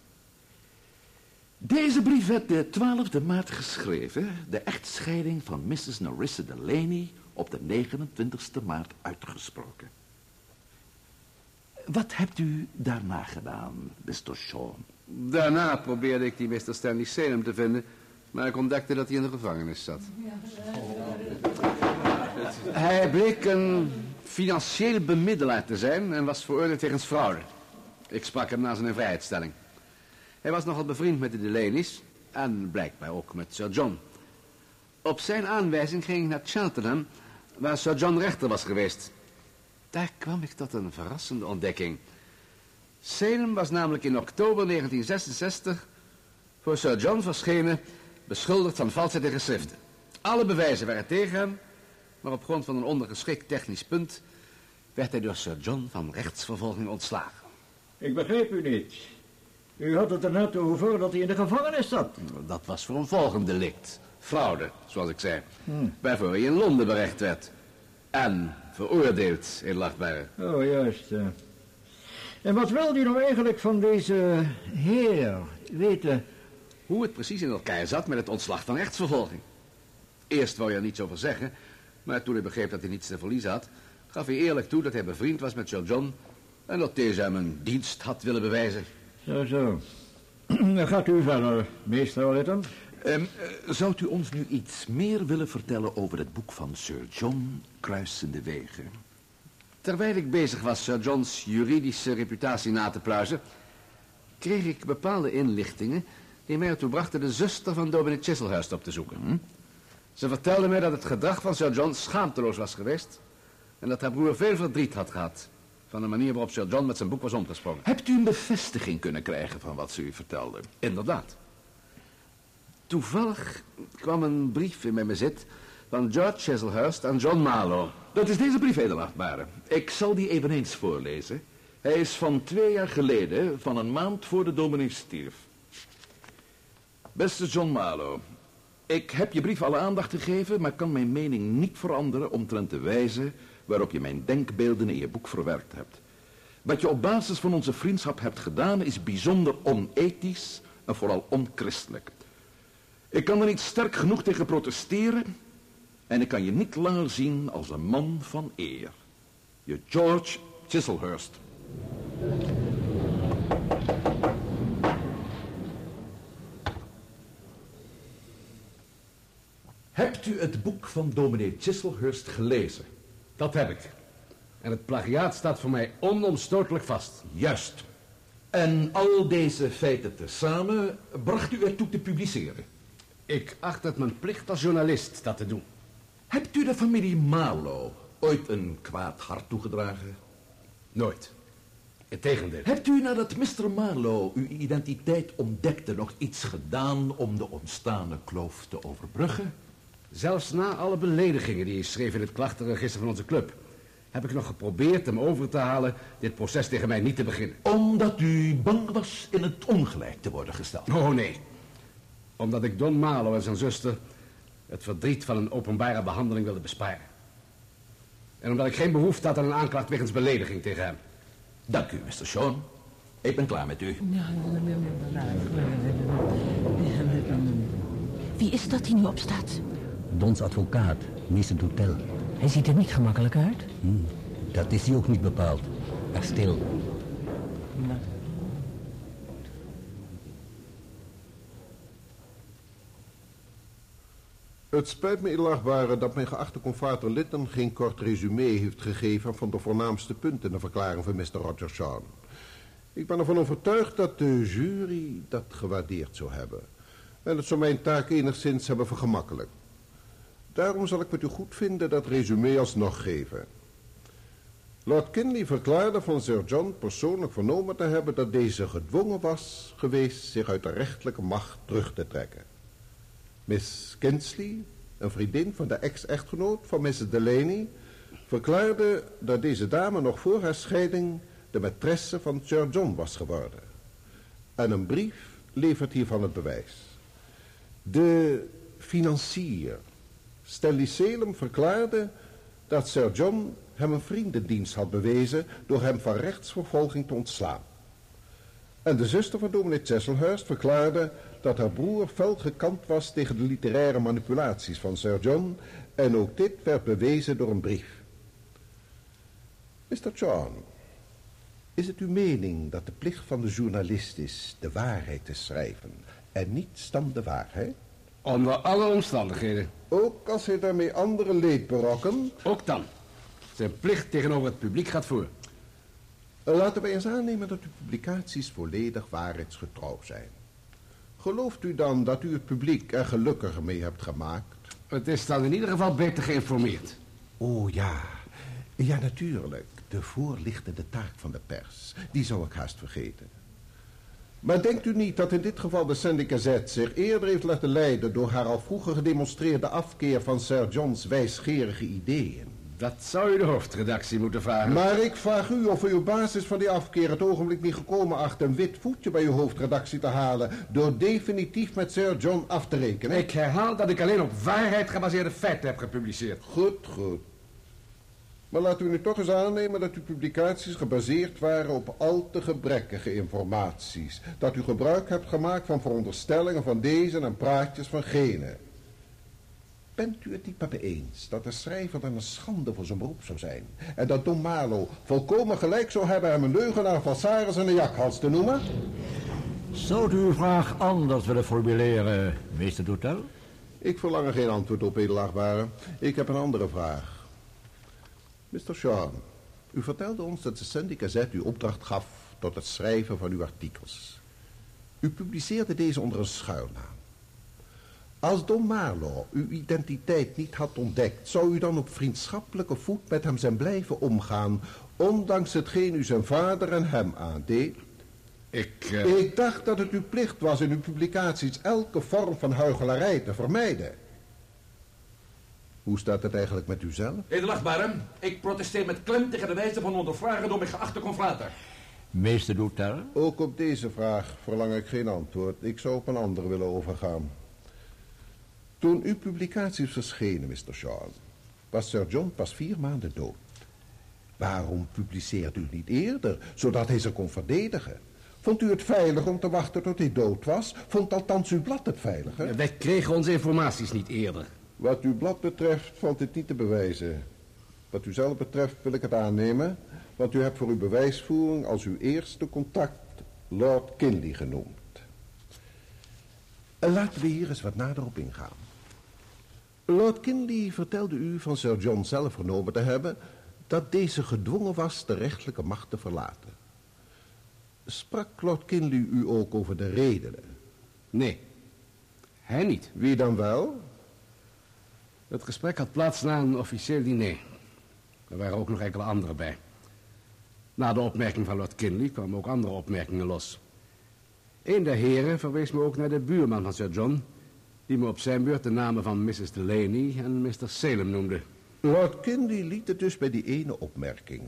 Deze brief werd de 12e maart geschreven, de echtscheiding van Mrs. Nerissa Delaney op de 29e maart uitgesproken. Wat hebt u daarna gedaan, Mr. Sean? Daarna probeerde ik die Mr. Stanley Salem te vinden, maar ik ontdekte dat hij in de gevangenis zat. Hij bleek een financieel bemiddelaar te zijn en was veroordeeld wegens fraude. Ik sprak hem na zijn invrijheidstelling. Hij was nogal bevriend met de Delaney's en blijkbaar ook met Sir John. Op zijn aanwijzing ging ik naar Cheltenham, waar Sir John rechter was geweest. Daar kwam ik tot een verrassende ontdekking. Salem was namelijk in oktober 1966 voor Sir John verschenen, beschuldigd van valsheid in geschriften. Alle bewijzen waren tegen hem, Maar op grond van een ondergeschikt technisch punt... werd hij door Sir John van rechtsvervolging ontslagen. Ik begreep u niet. U had het er net over dat hij in de gevangenis zat. Dat was voor een volgend delict. Fraude, zoals ik zei. Waarvoor hij in Londen berecht werd. En veroordeeld, edelachtbare. Oh, juist. En wat wil u nou eigenlijk van deze heer weten? Hoe het precies in elkaar zat met het ontslag van rechtsvervolging. Eerst wou hij er niets over zeggen, maar toen hij begreep dat hij niets te verliezen had, gaf hij eerlijk toe dat hij bevriend was met Sir John en dat deze hem een dienst had willen bewijzen. Zo, zo. <clears throat> Dan gaat u verder, meester Lytton. Ehm, eh, zou u ons nu iets meer willen vertellen over het boek van Sir John Kruisende Wegen? Terwijl ik bezig was Sir John's juridische reputatie na te pluizen, kreeg ik bepaalde inlichtingen die mij ertoe brachten de zuster van Dominic Chiselhurst op te zoeken. Ze vertelde mij dat het gedrag van Sir John schaamteloos was geweest en dat haar broer veel verdriet had gehad van de manier waarop Sir John met zijn boek was omgesprongen. Hebt u een bevestiging kunnen krijgen van wat ze u vertelde? Inderdaad. Toevallig kwam een brief in mijn bezit van George Chiselhurst aan John Marlowe. Dat is deze brief, edelachtbare. Ik zal die eveneens voorlezen. Hij is van twee jaar geleden, van een maand voor de dominee stierf. Beste John Marlowe, ik heb je brief alle aandacht gegeven, maar kan mijn mening niet veranderen omtrent de wijze waarop je mijn denkbeelden in je boek verwerkt hebt. Wat je op basis van onze vriendschap hebt gedaan is bijzonder onethisch en vooral onchristelijk. Ik kan er niet sterk genoeg tegen protesteren en ik kan je niet langer zien als een man van eer. Je George Chiselhurst. Hebt u het boek van dominee Chiselhurst gelezen? Dat heb ik. En het plagiaat staat voor mij onomstotelijk vast. Juist. En al deze feiten tezamen bracht u ertoe te publiceren? Ik acht het mijn plicht als journalist dat te doen. Hebt u de familie Marlowe ooit een kwaad hart toegedragen? Nooit. Integendeel. Hebt u nadat Mr. Marlowe uw identiteit ontdekte nog iets gedaan om de ontstane kloof te overbruggen? Zelfs na alle beledigingen die hij schreef in het klachtenregister van onze club... heb ik nog geprobeerd hem over te halen dit proces tegen mij niet te beginnen. Omdat u bang was in het ongelijk te worden gesteld? Oh, nee. Omdat ik Don Marlowe en zijn zuster het verdriet van een openbare behandeling wilde besparen. En omdat ik geen behoefte had aan een aanklacht wegens belediging tegen hem. Dank u, Mr. Sean. Ik ben klaar met u. Wie is dat die nu opstaat? Dons advocaat, meester Doutel. Hij ziet er niet gemakkelijk uit. Hm, dat is hij ook niet bepaald. Erg stil. Het spijt me, edelachtbare, dat mijn geachte convater Lytton geen kort resume heeft gegeven van de voornaamste punten in de verklaring van Mr. Roger Sean. Ik ben ervan overtuigd dat de jury dat gewaardeerd zou hebben. En het zou mijn taak enigszins hebben vergemakkelijkt. Daarom zal ik met u goed vinden dat resume alsnog geven. Lord Kinley verklaarde van Sir John persoonlijk vernomen te hebben dat deze gedwongen was geweest zich uit de rechtelijke macht terug te trekken. Miss Kinsley, een vriendin van de ex-echtgenoot van Mrs. Delaney, verklaarde dat deze dame nog voor haar scheiding de maîtresse van Sir John was geworden. En een brief levert hiervan het bewijs. De financier, Stanley Salem, verklaarde dat Sir John hem een vriendendienst had bewezen door hem van rechtsvervolging te ontslaan. En de zuster van dominee Chiselhurst verklaarde dat haar broer fel gekant was tegen de literaire manipulaties van Sir John en ook dit werd bewezen door een brief. Mr. John, is het uw mening dat de plicht van de journalist is de waarheid te schrijven en niets dan de waarheid? Onder alle omstandigheden. Ook als hij daarmee andere leed berokkent? Ook dan. Zijn plicht tegenover het publiek gaat voor. Laten wij eens aannemen dat uw publicaties volledig waarheidsgetrouw zijn. Gelooft u dan dat u het publiek er gelukkiger mee hebt gemaakt? Het is dan in ieder geval beter geïnformeerd. Oh ja, ja natuurlijk. De voorlichtende taak van de pers. Die zou ik haast vergeten. Maar denkt u niet dat in dit geval de Sunday Gazette zich eerder heeft laten leiden door haar al vroeger gedemonstreerde afkeer van Sir John's wijsgerige ideeën? Dat zou u de hoofdredactie moeten vragen. Maar ik vraag u of u op basis van die afkeer het ogenblik niet gekomen acht een wit voetje bij uw hoofdredactie te halen door definitief met Sir John af te rekenen. Ik herhaal dat ik alleen op waarheid gebaseerde feiten heb gepubliceerd. Goed, goed. Maar laten we nu toch eens aannemen dat uw publicaties gebaseerd waren op al te gebrekkige informaties. Dat u gebruik hebt gemaakt van veronderstellingen van deze en praatjes van gene. Bent u het niet met me eens dat de schrijver dan een schande voor zijn beroep zou zijn? En dat Don Marlo volkomen gelijk zou hebben hem een leugenaar, falsaris en een jakhals te noemen? Zou u uw vraag anders willen formuleren, meester Doutel? Ik verlang er geen antwoord op, edelachtbare. Ik heb een andere vraag. Mr. Sean, u vertelde ons dat de Sunday Gazette u opdracht gaf tot het schrijven van uw artikels. U publiceerde deze onder een schuilnaam. Als Don Marlo uw identiteit niet had ontdekt, zou u dan op vriendschappelijke voet met hem zijn blijven omgaan, ondanks hetgeen u zijn vader en hem aandeed? Ik... Uh... Ik dacht dat het uw plicht was in uw publicaties elke vorm van huichelarij te vermijden. Hoe staat het eigenlijk met u zelf? Edelachtbare, ik protesteer met klem tegen de wijze van ondervragen door mijn geachte confrater. Meester Doutel? Ook op deze vraag verlang ik geen antwoord. Ik zou op een andere willen overgaan. Toen uw publicaties verschenen, Mr. Shaw, was Sir John pas vier maanden dood. Waarom publiceert u niet eerder, zodat hij ze kon verdedigen? Vond u het veilig om te wachten tot hij dood was? Vond althans uw blad het veiliger? Wij kregen onze informaties niet eerder. Wat uw blad betreft valt dit niet te bewijzen. Wat u zelf betreft wil ik het aannemen, want u hebt voor uw bewijsvoering als uw eerste contact Lord Kinley genoemd. En laten we hier eens wat nader op ingaan. Lord Kinley vertelde u van Sir John zelf vernomen te hebben dat deze gedwongen was de rechtelijke macht te verlaten. Sprak Lord Kinley u ook over de redenen? Nee, hij niet. Wie dan wel? Het gesprek had plaats na een officieel diner. Er waren ook nog enkele anderen bij. Na de opmerking van Lord Kinley kwamen ook andere opmerkingen los. Een der heren verwees me ook naar de buurman van Sir John... die me op zijn beurt de namen van Mrs. Delaney en Mr. Salem noemde. Lord Kinley liet het dus bij die ene opmerking.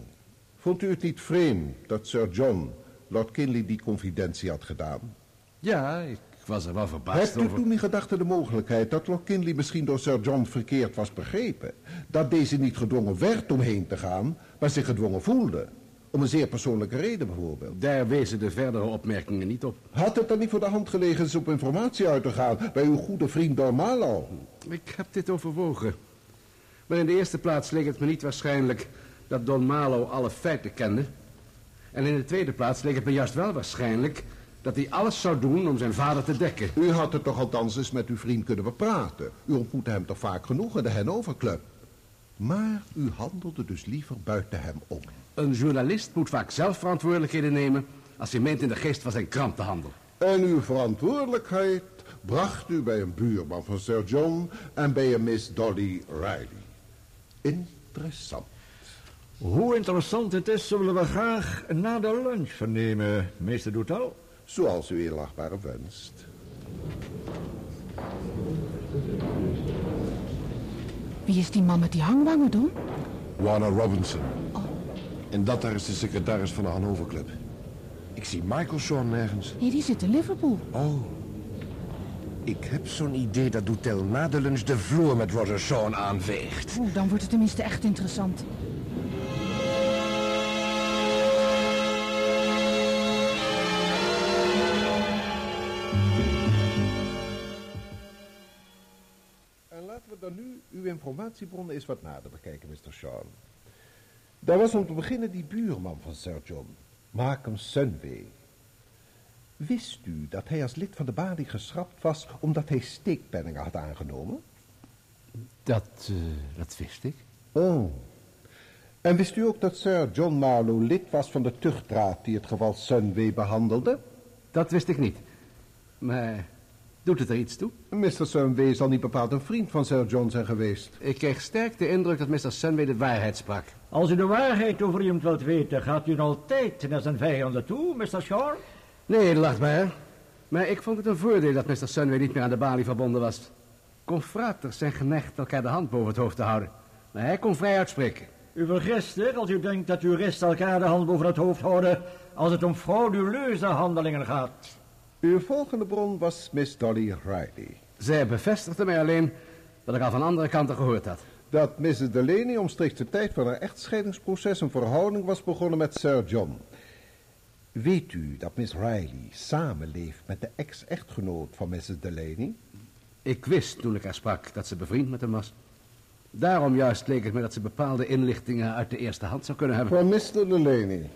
Vond u het niet vreemd dat Sir John Lord Kinley die confidentie had gedaan? Ja, ik was er wel verbaasd Hebt u toen in gedachten de mogelijkheid dat Lord Kinley misschien door Sir John verkeerd was begrepen? Dat deze niet gedwongen werd om heen te gaan, maar zich gedwongen voelde? Om een zeer persoonlijke reden bijvoorbeeld. Daar wezen de verdere opmerkingen niet op. Had het dan niet voor de hand gelegen eens op informatie uit te gaan bij uw goede vriend Don Marlow? Ik heb dit overwogen. Maar in de eerste plaats leek het me niet waarschijnlijk dat Don Marlow alle feiten kende. En in de tweede plaats leek het me juist wel waarschijnlijk dat hij alles zou doen om zijn vader te dekken. U had het toch althans eens met uw vriend kunnen bepraten. U ontmoette hem toch vaak genoeg in de Hanover Club. Maar u handelde dus liever buiten hem om. Een journalist moet vaak zelf verantwoordelijkheden nemen als hij meent in de geest van zijn krant te handelen. En uw verantwoordelijkheid bracht u bij een buurman van Sir John en bij een Miss Dolly Riley. Interessant. Hoe interessant het is, zullen we graag na de lunch vernemen, meester Doutel. Zoals u eerlachtbare wenst. Wie is die man met die hangwangen, Don? Warner Robinson. En dat daar is de secretaris van de Hannover Club. Ik zie Michael Shaw nergens. Nee, die zit in Liverpool. Oh. Ik heb zo'n idee dat Doutel na de lunch de vloer met Roger Shaw aanveegt. Oeh, dan wordt het tenminste echt interessant. Informatiebronnen eens wat nader bekijken, Mr. Sean. Daar was om te beginnen die buurman van Sir John, Markham Sunway. Wist u dat hij als lid van de balie geschrapt was omdat hij steekpenningen had aangenomen? Dat, eh, dat wist ik. Oh. En wist u ook dat Sir John Marlowe lid was van de tuchtraad die het geval Sunway behandelde? Dat wist ik niet. Maar doet het er iets toe? Mr. Sunway zal niet bepaald een vriend van Sir John zijn geweest. Ik kreeg sterk de indruk dat Mr. Sunway de waarheid sprak. Als u de waarheid over iemand wilt weten, gaat u dan altijd naar zijn vijanden toe, Mr. Shaw? Nee, edelachtbare. Maar ik vond het een voordeel dat Mr. Sunway niet meer aan de balie verbonden was. Confraters zijn geneigd elkaar de hand boven het hoofd te houden. Maar hij kon vrij uitspreken. U vergist zich als u denkt dat juristen elkaar de hand boven het hoofd houden als het om frauduleuze handelingen gaat. Uw volgende bron was Miss Dolly Riley. Zij bevestigde mij alleen wat ik al van andere kanten gehoord had. Dat Mrs. Delaney omstreeks de tijd van haar echtscheidingsproces een verhouding was begonnen met Sir John. Weet u dat Miss Riley samenleeft met de ex-echtgenoot van Mrs. Delaney? Ik wist toen ik haar sprak dat ze bevriend met hem was. Daarom juist leek het me dat ze bepaalde inlichtingen uit de eerste hand zou kunnen hebben. Van Mr. Delaney.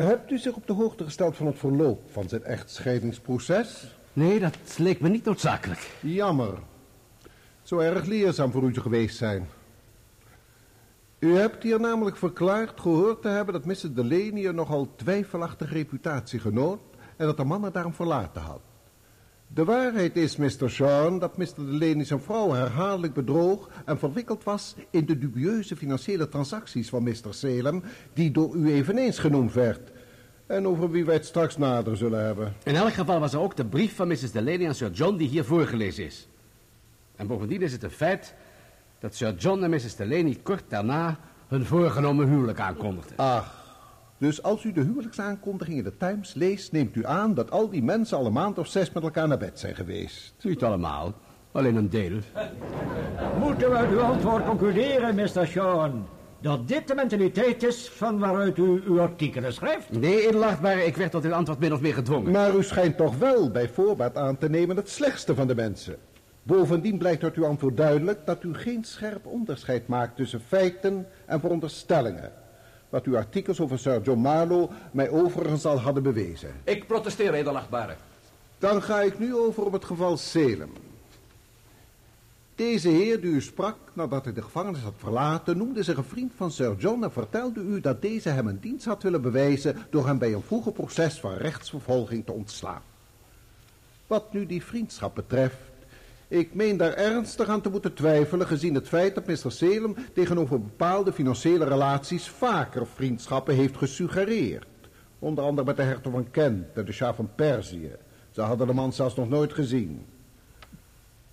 Hebt u zich op de hoogte gesteld van het verloop van zijn echtscheidingsproces? Nee, dat leek me niet noodzakelijk. Jammer. Het zou erg leerzaam voor u geweest zijn. U hebt hier namelijk verklaard gehoord te hebben dat Mrs. Delaney een nogal twijfelachtige reputatie genoot en dat de man haar daarom verlaten had. De waarheid is, Mr. Sean, dat Mr. Delaney zijn vrouw herhaaldelijk bedroog en verwikkeld was in de dubieuze financiële transacties van Mr. Salem, die door u eveneens genoemd werd. En over wie wij het straks nader zullen hebben. In elk geval was er ook de brief van Mrs. Delaney aan Sir John die hier voorgelezen is. En bovendien is het een feit dat Sir John en Mrs. Delaney kort daarna hun voorgenomen huwelijk aankondigden. Ach, dus als u de huwelijksaankondiging in de Times leest, neemt u aan dat al die mensen al een maand of zes met elkaar naar bed zijn geweest. Niet allemaal, alleen een deel. Moeten we uit uw antwoord concluderen, Mr. Sean, dat dit de mentaliteit is van waaruit u uw artikelen schrijft? Nee, edelachtbare, ik werd tot dit antwoord min of meer gedwongen. Maar u schijnt toch wel bij voorbaat aan te nemen het slechtste van de mensen. Bovendien blijkt uit uw antwoord duidelijk dat u geen scherp onderscheid maakt tussen feiten en veronderstellingen. Wat uw artikels over Sir John Marlowe mij overigens al hadden bewezen. Ik protesteer, edelachtbare. Dan ga ik nu over op het geval Salem. Deze heer die u sprak nadat hij de gevangenis had verlaten... noemde zich een vriend van Sir John en vertelde u dat deze hem een dienst had willen bewijzen... door hem bij een vroeger proces van rechtsvervolging te ontslaan. Wat nu die vriendschap betreft... Ik meen daar ernstig aan te moeten twijfelen... gezien het feit dat Mr. Salem tegenover bepaalde financiële relaties... vaker vriendschappen heeft gesuggereerd. Onder andere met de hertog van Kent en de Shah van Perzië. Ze hadden de man zelfs nog nooit gezien.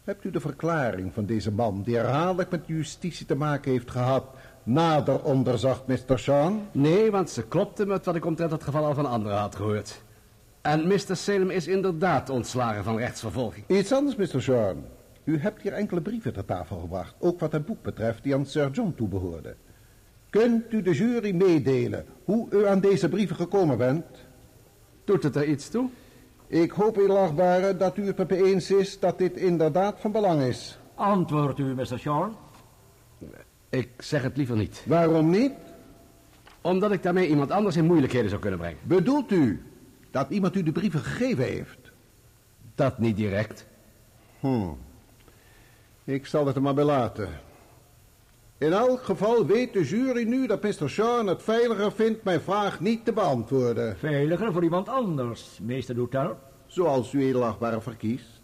Hebt u de verklaring van deze man... die herhaaldelijk met justitie te maken heeft gehad... nader onderzocht, Mr. Sean? Nee, want ze klopte met wat ik omtrent het geval al van anderen had gehoord. En Mr. Salem is inderdaad ontslagen van rechtsvervolging. Iets anders, Mr. Sean. U hebt hier enkele brieven ter tafel gebracht, ook wat het boek betreft, die aan Sir John toebehoorden. Kunt u de jury meedelen hoe u aan deze brieven gekomen bent? Doet het er iets toe? Ik hoop, edelachtbare, dat u het met me eens is dat dit inderdaad van belang is. Antwoordt u, Mr. Sean? Ik zeg het liever niet. Waarom niet? Omdat ik daarmee iemand anders in moeilijkheden zou kunnen brengen. Bedoelt u dat iemand u de brieven gegeven heeft? Dat niet direct. Hm. Ik zal het er maar bij laten. In elk geval weet de jury nu dat Mr. Sean het veiliger vindt mijn vraag niet te beantwoorden. Veiliger voor iemand anders, meester Doutal. Zoals u edelachtbare verkiest.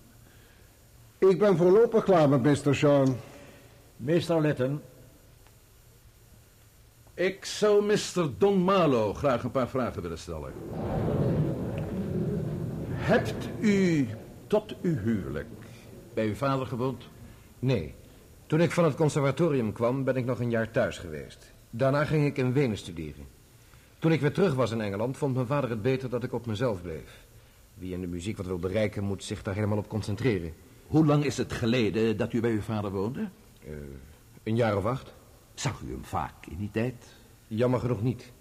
Ik ben voorlopig klaar met Mr. Sean. Meester Litton. Ik zou Mr. Don Malo graag een paar vragen willen stellen. Hebt u tot uw huwelijk bij uw vader gewoond? Nee. Toen ik van het conservatorium kwam, ben ik nog een jaar thuis geweest. Daarna ging ik in Wenen studeren. Toen ik weer terug was in Engeland, vond mijn vader het beter dat ik op mezelf bleef. Wie in de muziek wat wil bereiken, moet zich daar helemaal op concentreren. Hoe lang is het geleden dat u bij uw vader woonde? Uh, een jaar of acht. Zag u hem vaak in die tijd? Jammer genoeg niet.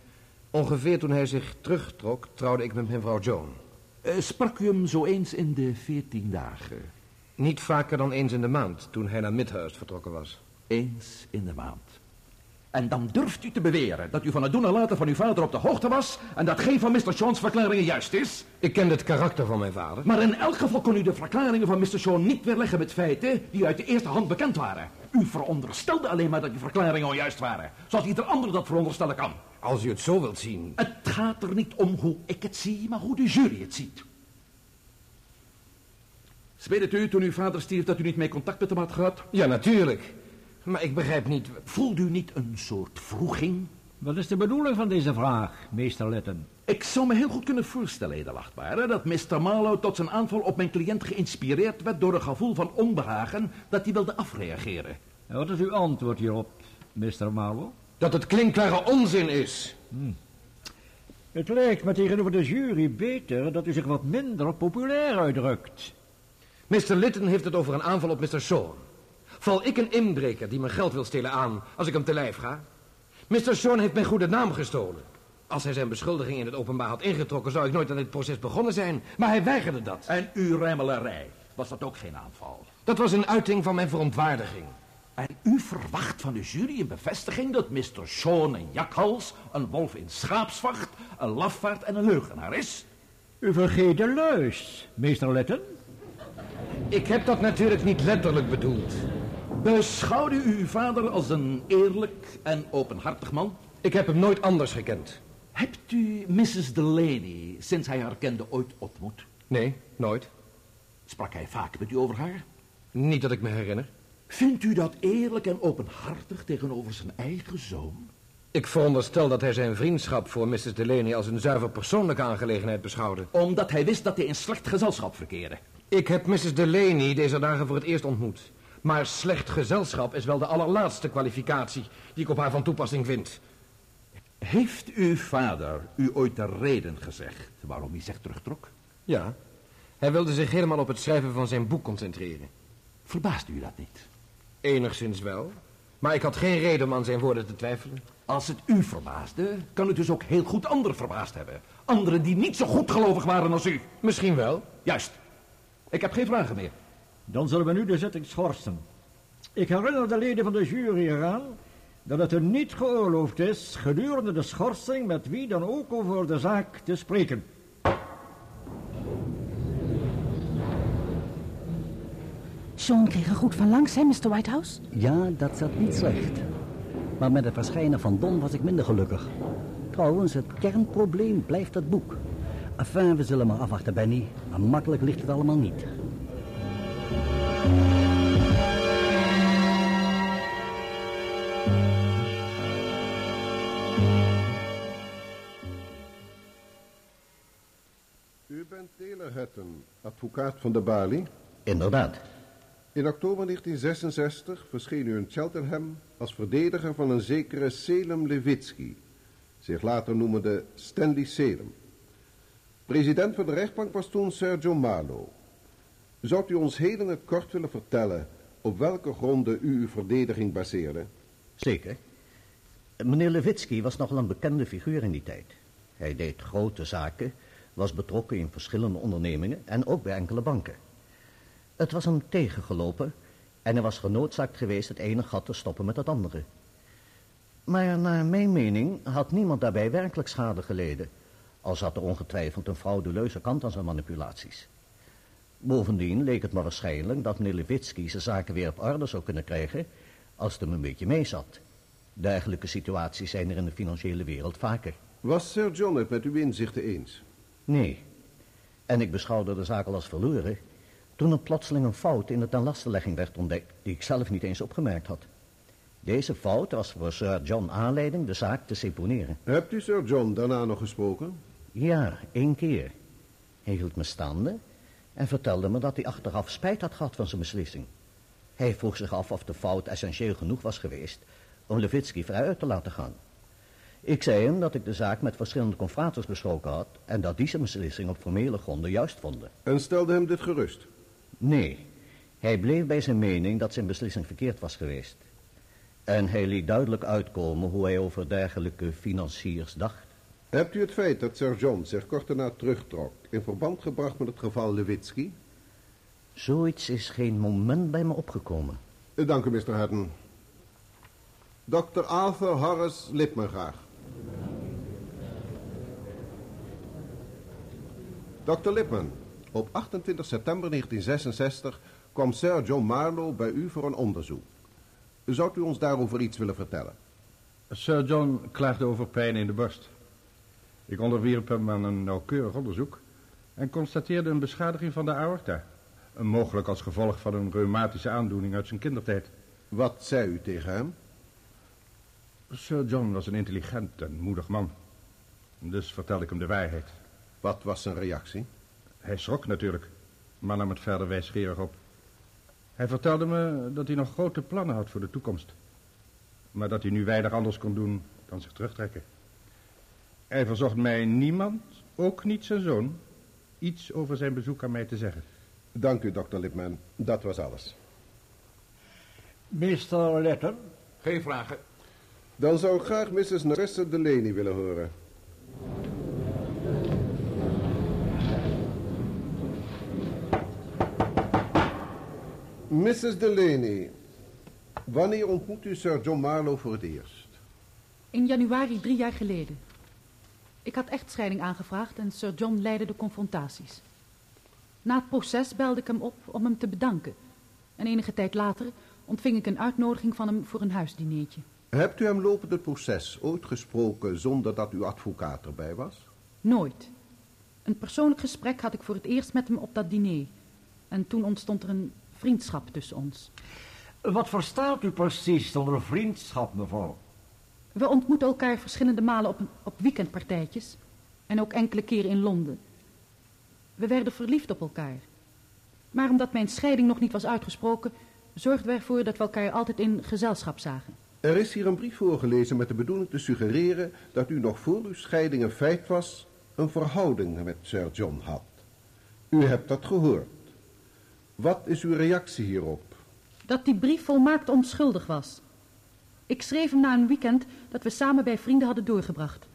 Ongeveer toen hij zich terugtrok, trouwde ik met mijn vrouw Joan. Uh, sprak u hem zo eens in de veertien dagen? Niet vaker dan eens in de maand, toen hij naar Midhurst vertrokken was. Eens in de maand. En dan durft u te beweren dat u van het doen en laten van uw vader op de hoogte was... en dat geen van Mr. Sean's verklaringen juist is? Ik kende het karakter van mijn vader. Maar in elk geval kon u de verklaringen van Mr. Sean niet weerleggen met feiten... die uit de eerste hand bekend waren. U veronderstelde alleen maar dat uw verklaringen onjuist waren. Zoals ieder ander dat veronderstellen kan. Als u het zo wilt zien. Het gaat er niet om hoe ik het zie, maar hoe de jury het ziet. Speet het u toen uw vader stierf dat u niet mee contact met hem had gehad? Ja, natuurlijk. Maar ik begrijp niet... Voelt u niet een soort vroeging? Wat is de bedoeling van deze vraag, meester Litton? Ik zou me heel goed kunnen voorstellen, edelachtbare, dat Mr. Marlowe tot zijn aanval op mijn cliënt geïnspireerd werd door een gevoel van onbehagen dat hij wilde afreageren. En wat is uw antwoord hierop, Mr. Marlowe? Dat het klinkklare onzin is. Het lijkt me tegenover de jury beter dat u zich wat minder populair uitdrukt. Mr. Litton heeft het over een aanval op Mr. Sean. Val ik een inbreker die mijn geld wil stelen aan als ik hem te lijf ga? Mr. Sean heeft mijn goede naam gestolen. Als hij zijn beschuldiging in het openbaar had ingetrokken... zou ik nooit aan dit proces begonnen zijn. Maar hij weigerde dat. En uw remmelerij, was dat ook geen aanval? Dat was een uiting van mijn verontwaardiging. En u verwacht van de jury een bevestiging dat Mr. Sean een jakhals, een wolf in schaapsvacht, een lafaard en een leugenaar is? U vergeet de luis, meester Letton. Ik heb dat natuurlijk niet letterlijk bedoeld. Beschouwde u uw vader als een eerlijk en openhartig man? Ik heb hem nooit anders gekend. Hebt u Mrs. Delaney, sinds hij haar kende, ooit ontmoet? Nee, nooit. Sprak hij vaak met u over haar? Niet dat ik me herinner. Vindt u dat eerlijk en openhartig tegenover zijn eigen zoon? Ik veronderstel dat hij zijn vriendschap voor Mrs. Delaney als een zuiver persoonlijke aangelegenheid beschouwde. Omdat hij wist dat hij in slecht gezelschap verkeerde. Ik heb Mrs. Delaney deze dagen voor het eerst ontmoet. Maar slecht gezelschap is wel de allerlaatste kwalificatie die ik op haar van toepassing vind. Heeft uw vader u ooit de reden gezegd waarom hij zich terugtrok? Ja. Hij wilde zich helemaal op het schrijven van zijn boek concentreren. Verbaast u dat niet? Enigszins wel. Maar ik had geen reden om aan zijn woorden te twijfelen. Als het u verbaasde, kan het dus ook heel goed anderen verbaasd hebben. Anderen die niet zo goed gelovig waren als u. Misschien wel. Juist. Ik heb geen vragen meer. Dan zullen we nu de zitting schorsen. Ik herinner de leden van de jury eraan dat het er niet geoorloofd is gedurende de schorsing met wie dan ook over de zaak te spreken. Sean kreeg er goed van langs, hè, Mr. Whitehouse? Ja, dat zat niet slecht. Maar met het verschijnen van Don was ik minder gelukkig. Trouwens, het kernprobleem blijft het boek. Enfin, we zullen maar afwachten, Benny. Maar makkelijk ligt het allemaal niet. U bent Taylor Hatton, advocaat van de Bali. Inderdaad. In oktober 1966 verscheen u in Cheltenham als verdediger van een zekere Salem Levitsky, zich later noemende Stanley Salem. President van de rechtbank was toen John Marlowe. Zou u ons heden het kort willen vertellen op welke gronden u uw verdediging baseerde? Zeker. Meneer Levitsky was nogal een bekende figuur in die tijd. Hij deed grote zaken, was betrokken in verschillende ondernemingen en ook bij enkele banken. Het was hem tegengelopen en hij was genoodzaakt geweest het ene gat te stoppen met het andere. Maar naar mijn mening had niemand daarbij werkelijk schade geleden, al zat er ongetwijfeld een frauduleuze kant aan zijn manipulaties. Bovendien leek het me waarschijnlijk dat meneer Levitsky zijn zaken weer op orde zou kunnen krijgen als het hem een beetje mee zat. Dergelijke situaties zijn er in de financiële wereld vaker. Was Sir John het met uw inzichten eens? Nee. En ik beschouwde de zaak al als verloren toen er plotseling een fout in de tenlastenlegging werd ontdekt die ik zelf niet eens opgemerkt had. Deze fout was voor Sir John aanleiding de zaak te seponeren. Hebt u Sir John daarna nog gesproken? Ja, één keer. Hij hield me staande en vertelde me dat hij achteraf spijt had gehad van zijn beslissing. Hij vroeg zich af of de fout essentieel genoeg was geweest om Levitsky vrij uit te laten gaan. Ik zei hem dat ik de zaak met verschillende confraters besproken had en dat die zijn beslissing op formele gronden juist vonden. En stelde hem dit gerust? Nee, hij bleef bij zijn mening dat zijn beslissing verkeerd was geweest. En hij liet duidelijk uitkomen hoe hij over dergelijke financiers dacht. Hebt u het feit dat Sir John zich kort daarna terugtrok in verband gebracht met het geval Levitsky? Zoiets is geen moment bij me opgekomen. Dank u, Mr. Hatton. Dr. Arthur Horace Lipman graag. Dr. Lipman, op 28 september 1966 kwam Sir John Marlowe bij u voor een onderzoek. Zou u ons daarover iets willen vertellen? Sir John klaagde over pijn in de borst. Ik onderwierp hem aan een nauwkeurig onderzoek en constateerde een beschadiging van de aorta. Mogelijk als gevolg van een reumatische aandoening uit zijn kindertijd. Wat zei u tegen hem? Sir John was een intelligent en moedig man. Dus vertelde ik hem de waarheid. Wat was zijn reactie? Hij schrok natuurlijk, maar nam het verder wijsgerig op. Hij vertelde me dat hij nog grote plannen had voor de toekomst. Maar dat hij nu weinig anders kon doen dan zich terugtrekken. Hij verzocht mij niemand, ook niet zijn zoon, iets over zijn bezoek aan mij te zeggen. Dank u, dokter Lipman. Dat was alles. Mr. Letter? Geen vragen. Dan zou ik graag Mrs. Narissa Delaney willen horen. Mrs. Delaney, wanneer ontmoet u Sir John Marlowe voor het eerst? In januari drie jaar geleden. Ik had echtscheiding aangevraagd en Sir John leidde de confrontaties. Na het proces belde ik hem op om hem te bedanken. En enige tijd later ontving ik een uitnodiging van hem voor een huisdineetje. Hebt u hem lopend het proces ooit gesproken zonder dat uw advocaat erbij was? Nooit. Een persoonlijk gesprek had ik voor het eerst met hem op dat diner. En toen ontstond er een vriendschap tussen ons. Wat verstaat u precies onder vriendschap, mevrouw? We ontmoeten elkaar verschillende malen op, op weekendpartijtjes. En ook enkele keren in Londen. We werden verliefd op elkaar. Maar omdat mijn scheiding nog niet was uitgesproken... zorgden we ervoor dat we elkaar altijd in gezelschap zagen. Er is hier een brief voorgelezen met de bedoeling te suggereren... dat u nog voor uw scheiding een feit was... een verhouding met Sir John had. U hebt dat gehoord. Wat is uw reactie hierop? Dat die brief volmaakt onschuldig was. Ik schreef hem na een weekend dat we samen bij vrienden hadden doorgebracht.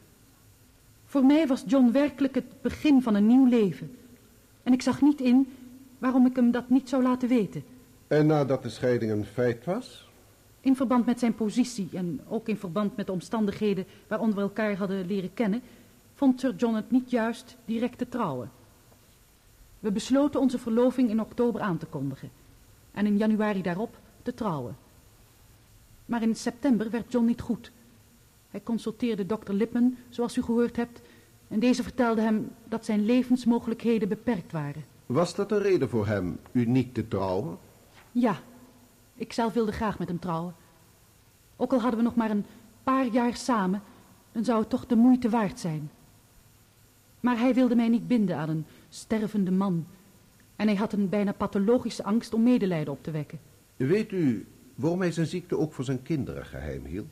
Voor mij was John werkelijk het begin van een nieuw leven. En ik zag niet in waarom ik hem dat niet zou laten weten. En nadat de scheiding een feit was? In verband met zijn positie en ook in verband met de omstandigheden waaronder we elkaar hadden leren kennen, vond Sir John het niet juist direct te trouwen. We besloten onze verloving in oktober aan te kondigen en in januari daarop te trouwen. Maar in september werd John niet goed. Hij consulteerde dokter Lipman, zoals u gehoord hebt, en deze vertelde hem dat zijn levensmogelijkheden beperkt waren. Was dat een reden voor hem u niet te trouwen? Ja, ik zelf wilde graag met hem trouwen. Ook al hadden we nog maar een paar jaar samen, dan zou het toch de moeite waard zijn. Maar hij wilde mij niet binden aan een stervende man. En hij had een bijna pathologische angst om medelijden op te wekken. Weet u waarom hij zijn ziekte ook voor zijn kinderen geheim hield?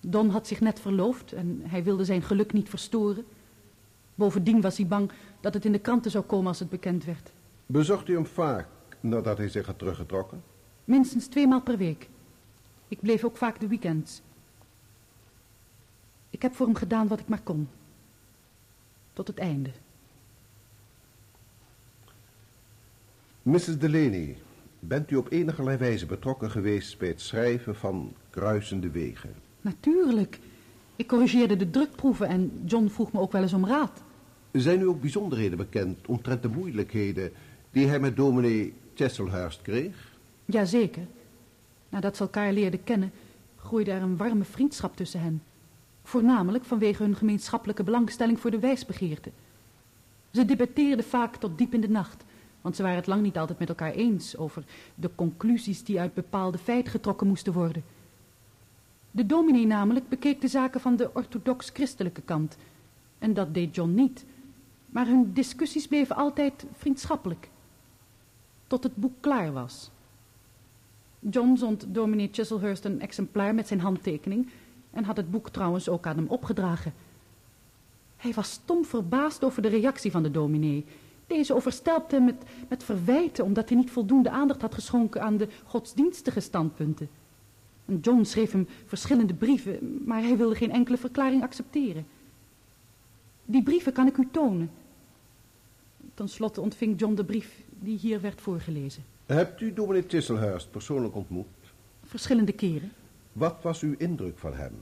Don had zich net verloofd en hij wilde zijn geluk niet verstoren. Bovendien was hij bang dat het in de kranten zou komen als het bekend werd. Bezocht u hem vaak nadat hij zich had teruggetrokken? Minstens twee maal per week. Ik bleef ook vaak de weekends. Ik heb voor hem gedaan wat ik maar kon. Tot het einde. Mrs. Delaney, bent u op enige wijze betrokken geweest bij het schrijven van Kruisende Wegen? Natuurlijk. Ik corrigeerde de drukproeven en John vroeg me ook wel eens om raad. Zijn u ook bijzonderheden bekend omtrent de moeilijkheden die hij met dominee Chesselhurst kreeg? Jazeker. Nadat ze elkaar leerden kennen, groeide er een warme vriendschap tussen hen. Voornamelijk vanwege hun gemeenschappelijke belangstelling voor de wijsbegeerte. Ze debatteerden vaak tot diep in de nacht, want ze waren het lang niet altijd met elkaar eens over de conclusies die uit bepaalde feiten getrokken moesten worden. De dominee namelijk bekeek de zaken van de orthodox-christelijke kant. En dat deed John niet. Maar hun discussies bleven altijd vriendschappelijk. Tot het boek klaar was. John zond dominee Chiselhurst een exemplaar met zijn handtekening... en had het boek trouwens ook aan hem opgedragen. Hij was stom verbaasd over de reactie van de dominee. Deze overstelpte hem met, met verwijten... omdat hij niet voldoende aandacht had geschonken aan de godsdienstige standpunten. John schreef hem verschillende brieven, maar hij wilde geen enkele verklaring accepteren. Die brieven kan ik u tonen. Ten slotte ontving John de brief die hier werd voorgelezen. Hebt u dominee Tisselhurst persoonlijk ontmoet? Verschillende keren. Wat was uw indruk van hem?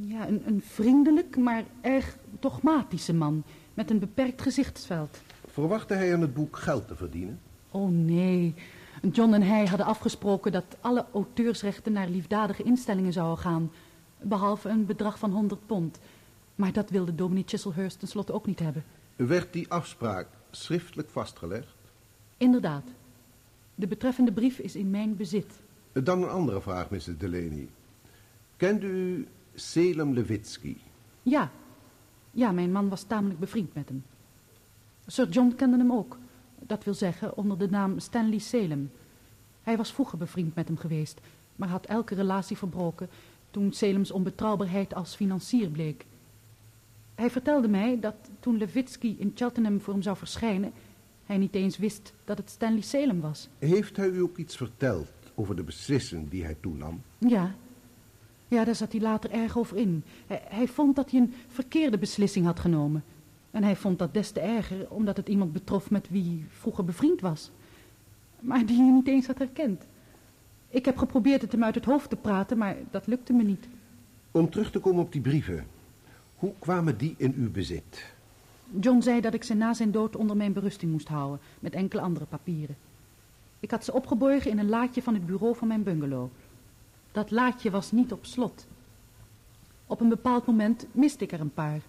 Ja, een, een vriendelijk, maar erg dogmatische man met een beperkt gezichtsveld. Verwachtte hij aan het boek geld te verdienen? Oh nee, John en hij hadden afgesproken dat alle auteursrechten naar liefdadige instellingen zouden gaan, behalve een bedrag van 100 pond. Maar dat wilde dominee Chiselhurst tenslotte ook niet hebben. Werd die afspraak schriftelijk vastgelegd? Inderdaad. De betreffende brief is in mijn bezit. Dan een andere vraag, Mrs. Delaney. Kent u Selem Levitsky? Ja, Ja, mijn man was tamelijk bevriend met hem. Sir John kende hem ook. Dat wil zeggen, onder de naam Stanley Salem. Hij was vroeger bevriend met hem geweest, maar had elke relatie verbroken toen Salems onbetrouwbaarheid als financier bleek. Hij vertelde mij dat toen Levitsky in Cheltenham voor hem zou verschijnen, hij niet eens wist dat het Stanley Salem was. Heeft hij u ook iets verteld over de beslissing die hij toen nam? Ja. Ja, daar zat hij later erg over in. Hij, hij vond dat hij een verkeerde beslissing had genomen. En hij vond dat des te erger, omdat het iemand betrof met wie hij vroeger bevriend was. Maar die hij niet eens had herkend. Ik heb geprobeerd het hem uit het hoofd te praten, maar dat lukte me niet. Om terug te komen op die brieven. Hoe kwamen die in uw bezit? John zei dat ik ze na zijn dood onder mijn berusting moest houden, met enkele andere papieren. Ik had ze opgeborgen in een laadje van het bureau van mijn bungalow. Dat laadje was niet op slot. Op een bepaald moment miste ik er een paar.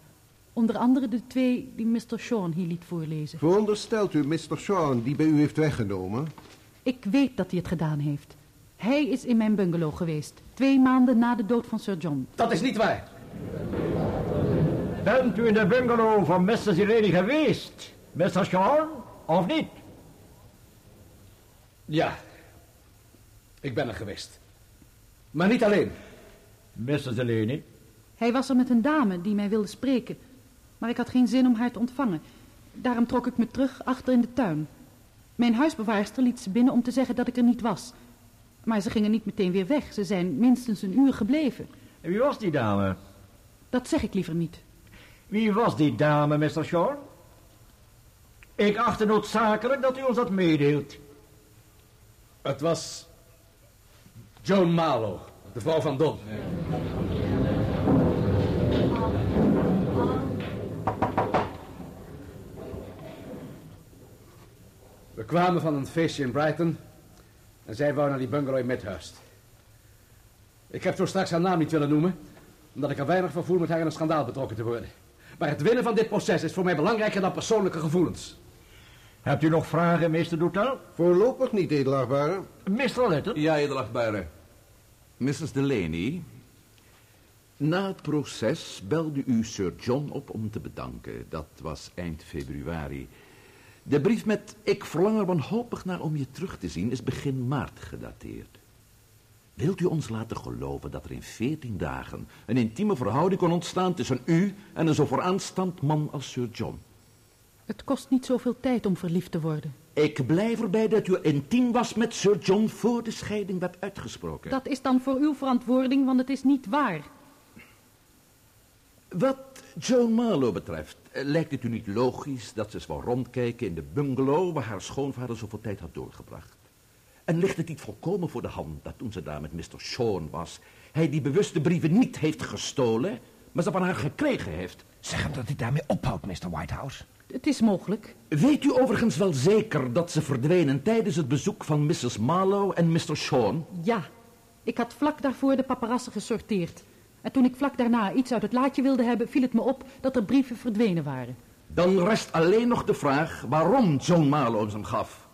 Onder andere de twee die Mr. Sean hier liet voorlezen. Veronderstelt u Mr. Sean die bij u heeft weggenomen? Ik weet dat hij het gedaan heeft. Hij is in mijn bungalow geweest, twee maanden na de dood van Sir John. Dat is niet waar. Bent u in de bungalow van Mr. Zileni geweest, Mr. Sean, of niet? Ja, ik ben er geweest. Maar niet alleen. Mr. Zileni? Hij was er met een dame die mij wilde spreken, maar ik had geen zin om haar te ontvangen. Daarom trok ik me terug achter in de tuin. Mijn huisbewaarster liet ze binnen om te zeggen dat ik er niet was. Maar ze gingen niet meteen weer weg. Ze zijn minstens een uur gebleven. En wie was die dame? Dat zeg ik liever niet. Wie was die dame, Mr. Sean? Ik acht het noodzakelijk dat u ons dat meedeelt. Het was Joan Marlowe, de vrouw van Don. We kwamen van een feestje in Brighton en zij wou naar die bungalow in Midhurst. Ik heb zo straks haar naam niet willen noemen, omdat ik er weinig van voel met haar in een schandaal betrokken te worden. Maar het winnen van dit proces is voor mij belangrijker dan persoonlijke gevoelens. Hebt u nog vragen, meester Doutel? Voorlopig niet, edelachtbare. Mr. Letter? Ja, edelachtbare. Mrs. Delaney, na het proces belde u Sir John op om te bedanken. Dat was eind februari. De brief met ik verlang er wanhopig naar om je terug te zien is begin maart gedateerd. Wilt u ons laten geloven dat er in veertien dagen een intieme verhouding kon ontstaan tussen u en een zo vooraanstaand man als Sir John? Het kost niet zoveel tijd om verliefd te worden. Ik blijf erbij dat u intiem was met Sir John voor de scheiding werd uitgesproken. Dat is dan voor uw verantwoording, want het is niet waar. Wat Joan Marlowe betreft, eh, lijkt het u niet logisch dat ze eens wou rondkijken in de bungalow waar haar schoonvader zoveel tijd had doorgebracht? En ligt het niet volkomen voor de hand dat toen ze daar met Mr. Sean was, hij die bewuste brieven niet heeft gestolen, maar ze van haar gekregen heeft? Zeg hem dat hij daarmee ophoudt, Mr. Whitehouse. Het is mogelijk. Weet u overigens wel zeker dat ze verdwenen tijdens het bezoek van Mrs. Marlowe en Mr. Sean? Ja. Ik had vlak daarvoor de paparassen gesorteerd. En toen ik vlak daarna iets uit het laadje wilde hebben, viel het me op dat er brieven verdwenen waren. Dan rest alleen nog de vraag waarom Joan Marlowe ze hem gaf.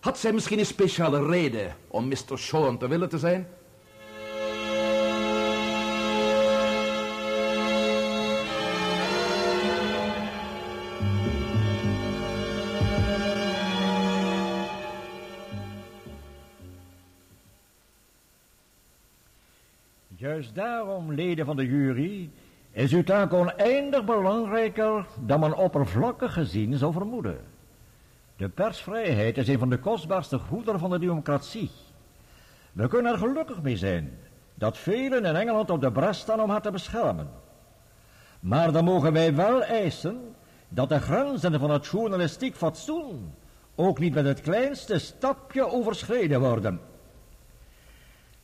Had zij misschien een speciale reden om Mr. Sean te willen te zijn? Juist daarom, leden van de jury, is uw taak oneindig belangrijker dan men oppervlakkig gezien zou vermoeden. De persvrijheid is een van de kostbaarste goederen van de democratie. We kunnen er gelukkig mee zijn dat velen in Engeland op de bres staan om haar te beschermen. Maar dan mogen wij wel eisen dat de grenzen van het journalistiek fatsoen ook niet met het kleinste stapje overschreden worden.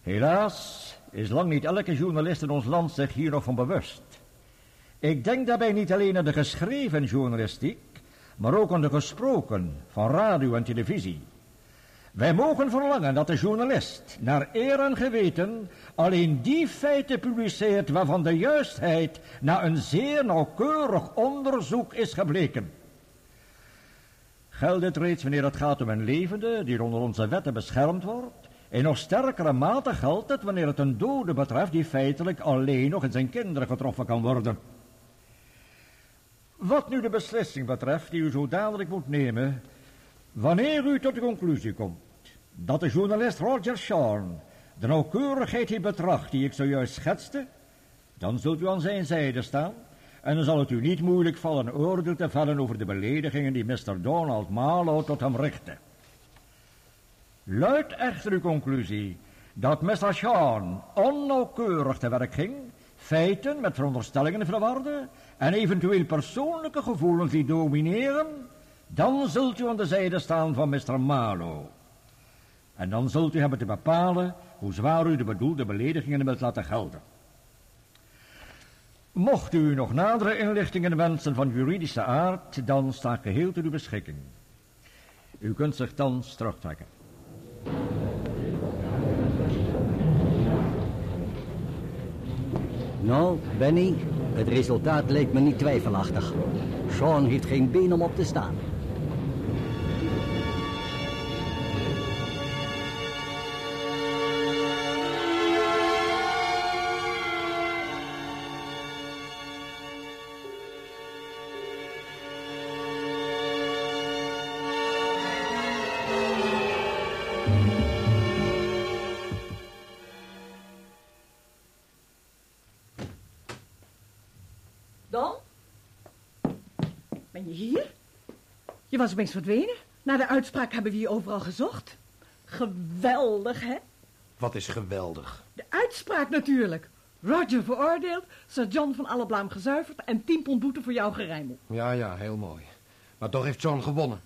Helaas is lang niet elke journalist in ons land zich hier nog van bewust. Ik denk daarbij niet alleen aan de geschreven journalistiek, maar ook aan de gesproken van radio en televisie. Wij mogen verlangen dat de journalist, naar eer en geweten, alleen die feiten publiceert waarvan de juistheid na een zeer nauwkeurig onderzoek is gebleken. Geldt dit reeds wanneer het gaat om een levende die onder onze wetten beschermd wordt? In nog sterkere mate geldt het wanneer het een dode betreft die feitelijk alleen nog in zijn kinderen getroffen kan worden. Wat nu de beslissing betreft die u zo dadelijk moet nemen... wanneer u tot de conclusie komt dat de journalist Roger Sean de nauwkeurigheid heeft betracht die ik zojuist schetste... dan zult u aan zijn zijde staan... en dan zal het u niet moeilijk vallen oordeel te vellen over de beledigingen die Mr. Donald Marlowe tot hem richtte. Luidt echter uw conclusie dat. Sean onnauwkeurig te werk ging, feiten met veronderstellingen verwarde en eventueel persoonlijke gevoelens die domineren, dan zult u aan de zijde staan van Mr. Marlowe. En dan zult u hebben te bepalen hoe zwaar u de bedoelde beledigingen wilt laten gelden. Mocht u nog nadere inlichtingen wensen van juridische aard, dan sta ik geheel tot uw beschikking. U kunt zich thans terugtrekken. Nou, Benny, het resultaat leek me niet twijfelachtig. Sean heeft geen been om op te staan. Hier? Je was opeens verdwenen. Na de uitspraak hebben we je overal gezocht. Geweldig, hè? Wat is geweldig. De uitspraak natuurlijk. Roger veroordeeld, Sir John van alle blaam gezuiverd... en 10 pond boete voor jou gerijmeld. Ja, ja, heel mooi. Maar toch heeft John gewonnen.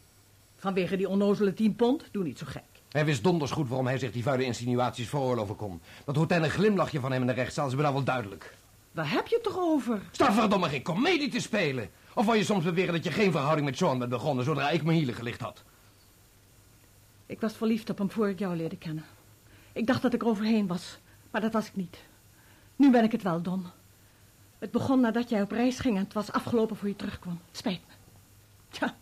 Vanwege die onnozele 10 pond, doe niet zo gek. Hij wist donders goed waarom hij zich die vuile insinuaties veroorloven kon. Dat hotel glimlachje van hem in de rechtszaal is me nou wel duidelijk. Waar heb je het toch over? Sta verdomme geen komedie te spelen. Of wil je soms beweren dat je geen verhouding met John bent begonnen... zodra ik mijn hielen gelicht had? Ik was verliefd op hem voor ik jou leerde kennen. Ik dacht dat ik er overheen was, maar dat was ik niet. Nu ben ik het wel, Don. Het begon nadat jij op reis ging en het was afgelopen voor je terugkwam. Spijt me. Tja,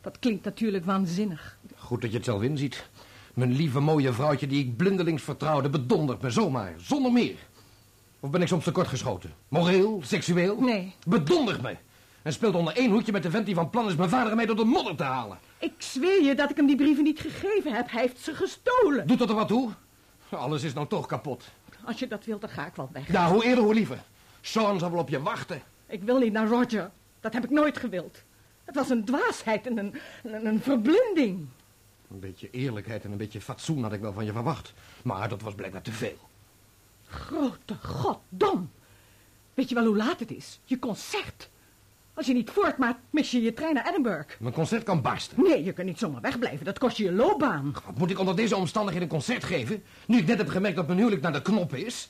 dat klinkt natuurlijk waanzinnig. Goed dat je het zelf inziet. Mijn lieve mooie vrouwtje die ik blindelings vertrouwde... bedondert me zomaar, zonder meer. Of ben ik soms tekortgeschoten? Moreel, seksueel? Nee. Bedondert me. En speelt onder één hoedje met de vent die van plan is mijn vader mij door de modder te halen. Ik zweer je dat ik hem die brieven niet gegeven heb. Hij heeft ze gestolen. Doet dat er wat toe? Alles is nou toch kapot. Als je dat wilt, dan ga ik wel weg. Ja, hoe eerder, hoe liever. Sean zal wel op je wachten. Ik wil niet naar Roger. Dat heb ik nooit gewild. Het was een dwaasheid en een, een, een verblinding. Een beetje eerlijkheid en een beetje fatsoen had ik wel van je verwacht. Maar dat was blijkbaar te veel. Grote god, Don. Weet je wel hoe laat het is? Je concert. Als je niet voortmaakt, mis je je trein naar Edinburgh. Mijn concert kan barsten. Nee, je kunt niet zomaar wegblijven. Dat kost je je loopbaan. Wat moet ik onder deze omstandigheden een concert geven? Nu ik net heb gemerkt dat mijn huwelijk naar de knop is.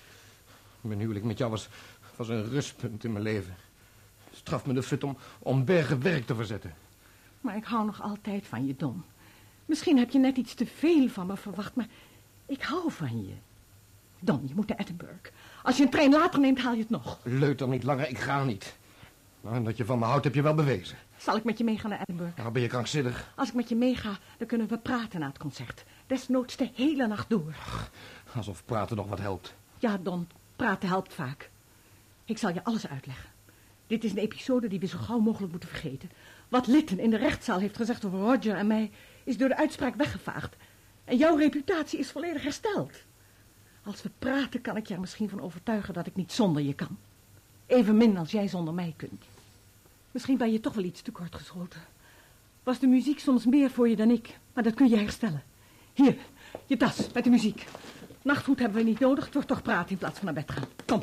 Mijn huwelijk met jou was, was een rustpunt in mijn leven. Straf me de fut om, om bergen werk te verzetten. Maar ik hou nog altijd van je, Don. Misschien heb je net iets te veel van me verwacht, maar ik hou van je. Don, je moet naar Edinburgh. Als je een trein later neemt, haal je het nog. Leuter niet langer, ik ga niet. Nou, dat je van me houdt, heb je wel bewezen. Zal ik met je meegaan naar Edinburgh? Nou, ben je krankzinnig. Als ik met je meega, dan kunnen we praten na het concert. Desnoods de hele nacht door. Alsof praten nog wat helpt. Ja, Don, praten helpt vaak. Ik zal je alles uitleggen. Dit is een episode die we zo gauw mogelijk moeten vergeten. Wat Litten in de rechtszaal heeft gezegd over Roger en mij... is door de uitspraak weggevaagd. En jouw reputatie is volledig hersteld. Als we praten kan ik je er misschien van overtuigen dat ik niet zonder je kan. Evenmin als jij zonder mij kunt. Misschien ben je toch wel iets tekort geschoten. Was de muziek soms meer voor je dan ik, maar dat kun je herstellen. Hier, je tas met de muziek. Nachtgoed hebben we niet nodig, het wordt toch praten in plaats van naar bed gaan. Kom,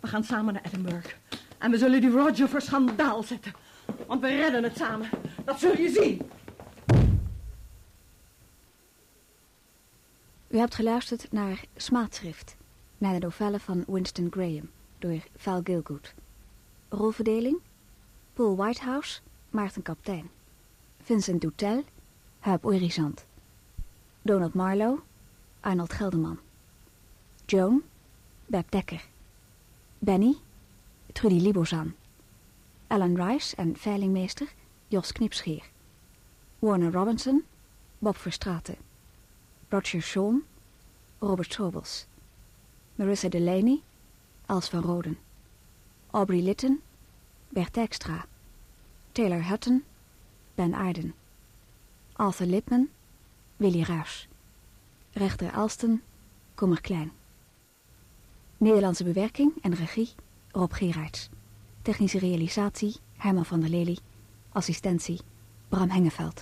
we gaan samen naar Edinburgh. En we zullen die Roger voor schandaal zetten. Want we redden het samen. Dat zul je zien. U hebt geluisterd naar Smaadschrift, naar de novelle van Winston Graham, door Val Gilgood. Rolverdeling, Paul Whitehouse, Maarten Kaptein. Vincent Doutel, Huip Orizant. Donald Marlowe, Arnold Gelderman. Joan, Beb Dekker. Benny, Trudy Libozan. Ellen Rice en veilingmeester Jos Knipscheer. Warner Robinson, Bob Verstraeten. Roger Sean, Robert Sobels. Marissa Delaney, Els van Roden. Aubrey Litten, Bert Dijkstra. Taylor Hutton, Ben Aarden. Arthur Lipman, Willy Ruys. Rechter Alston, Kommer Klein. Nederlandse bewerking en regie, Rob Gerards. Technische realisatie, Herman van der Lely. Assistentie, Bram Hengeveld.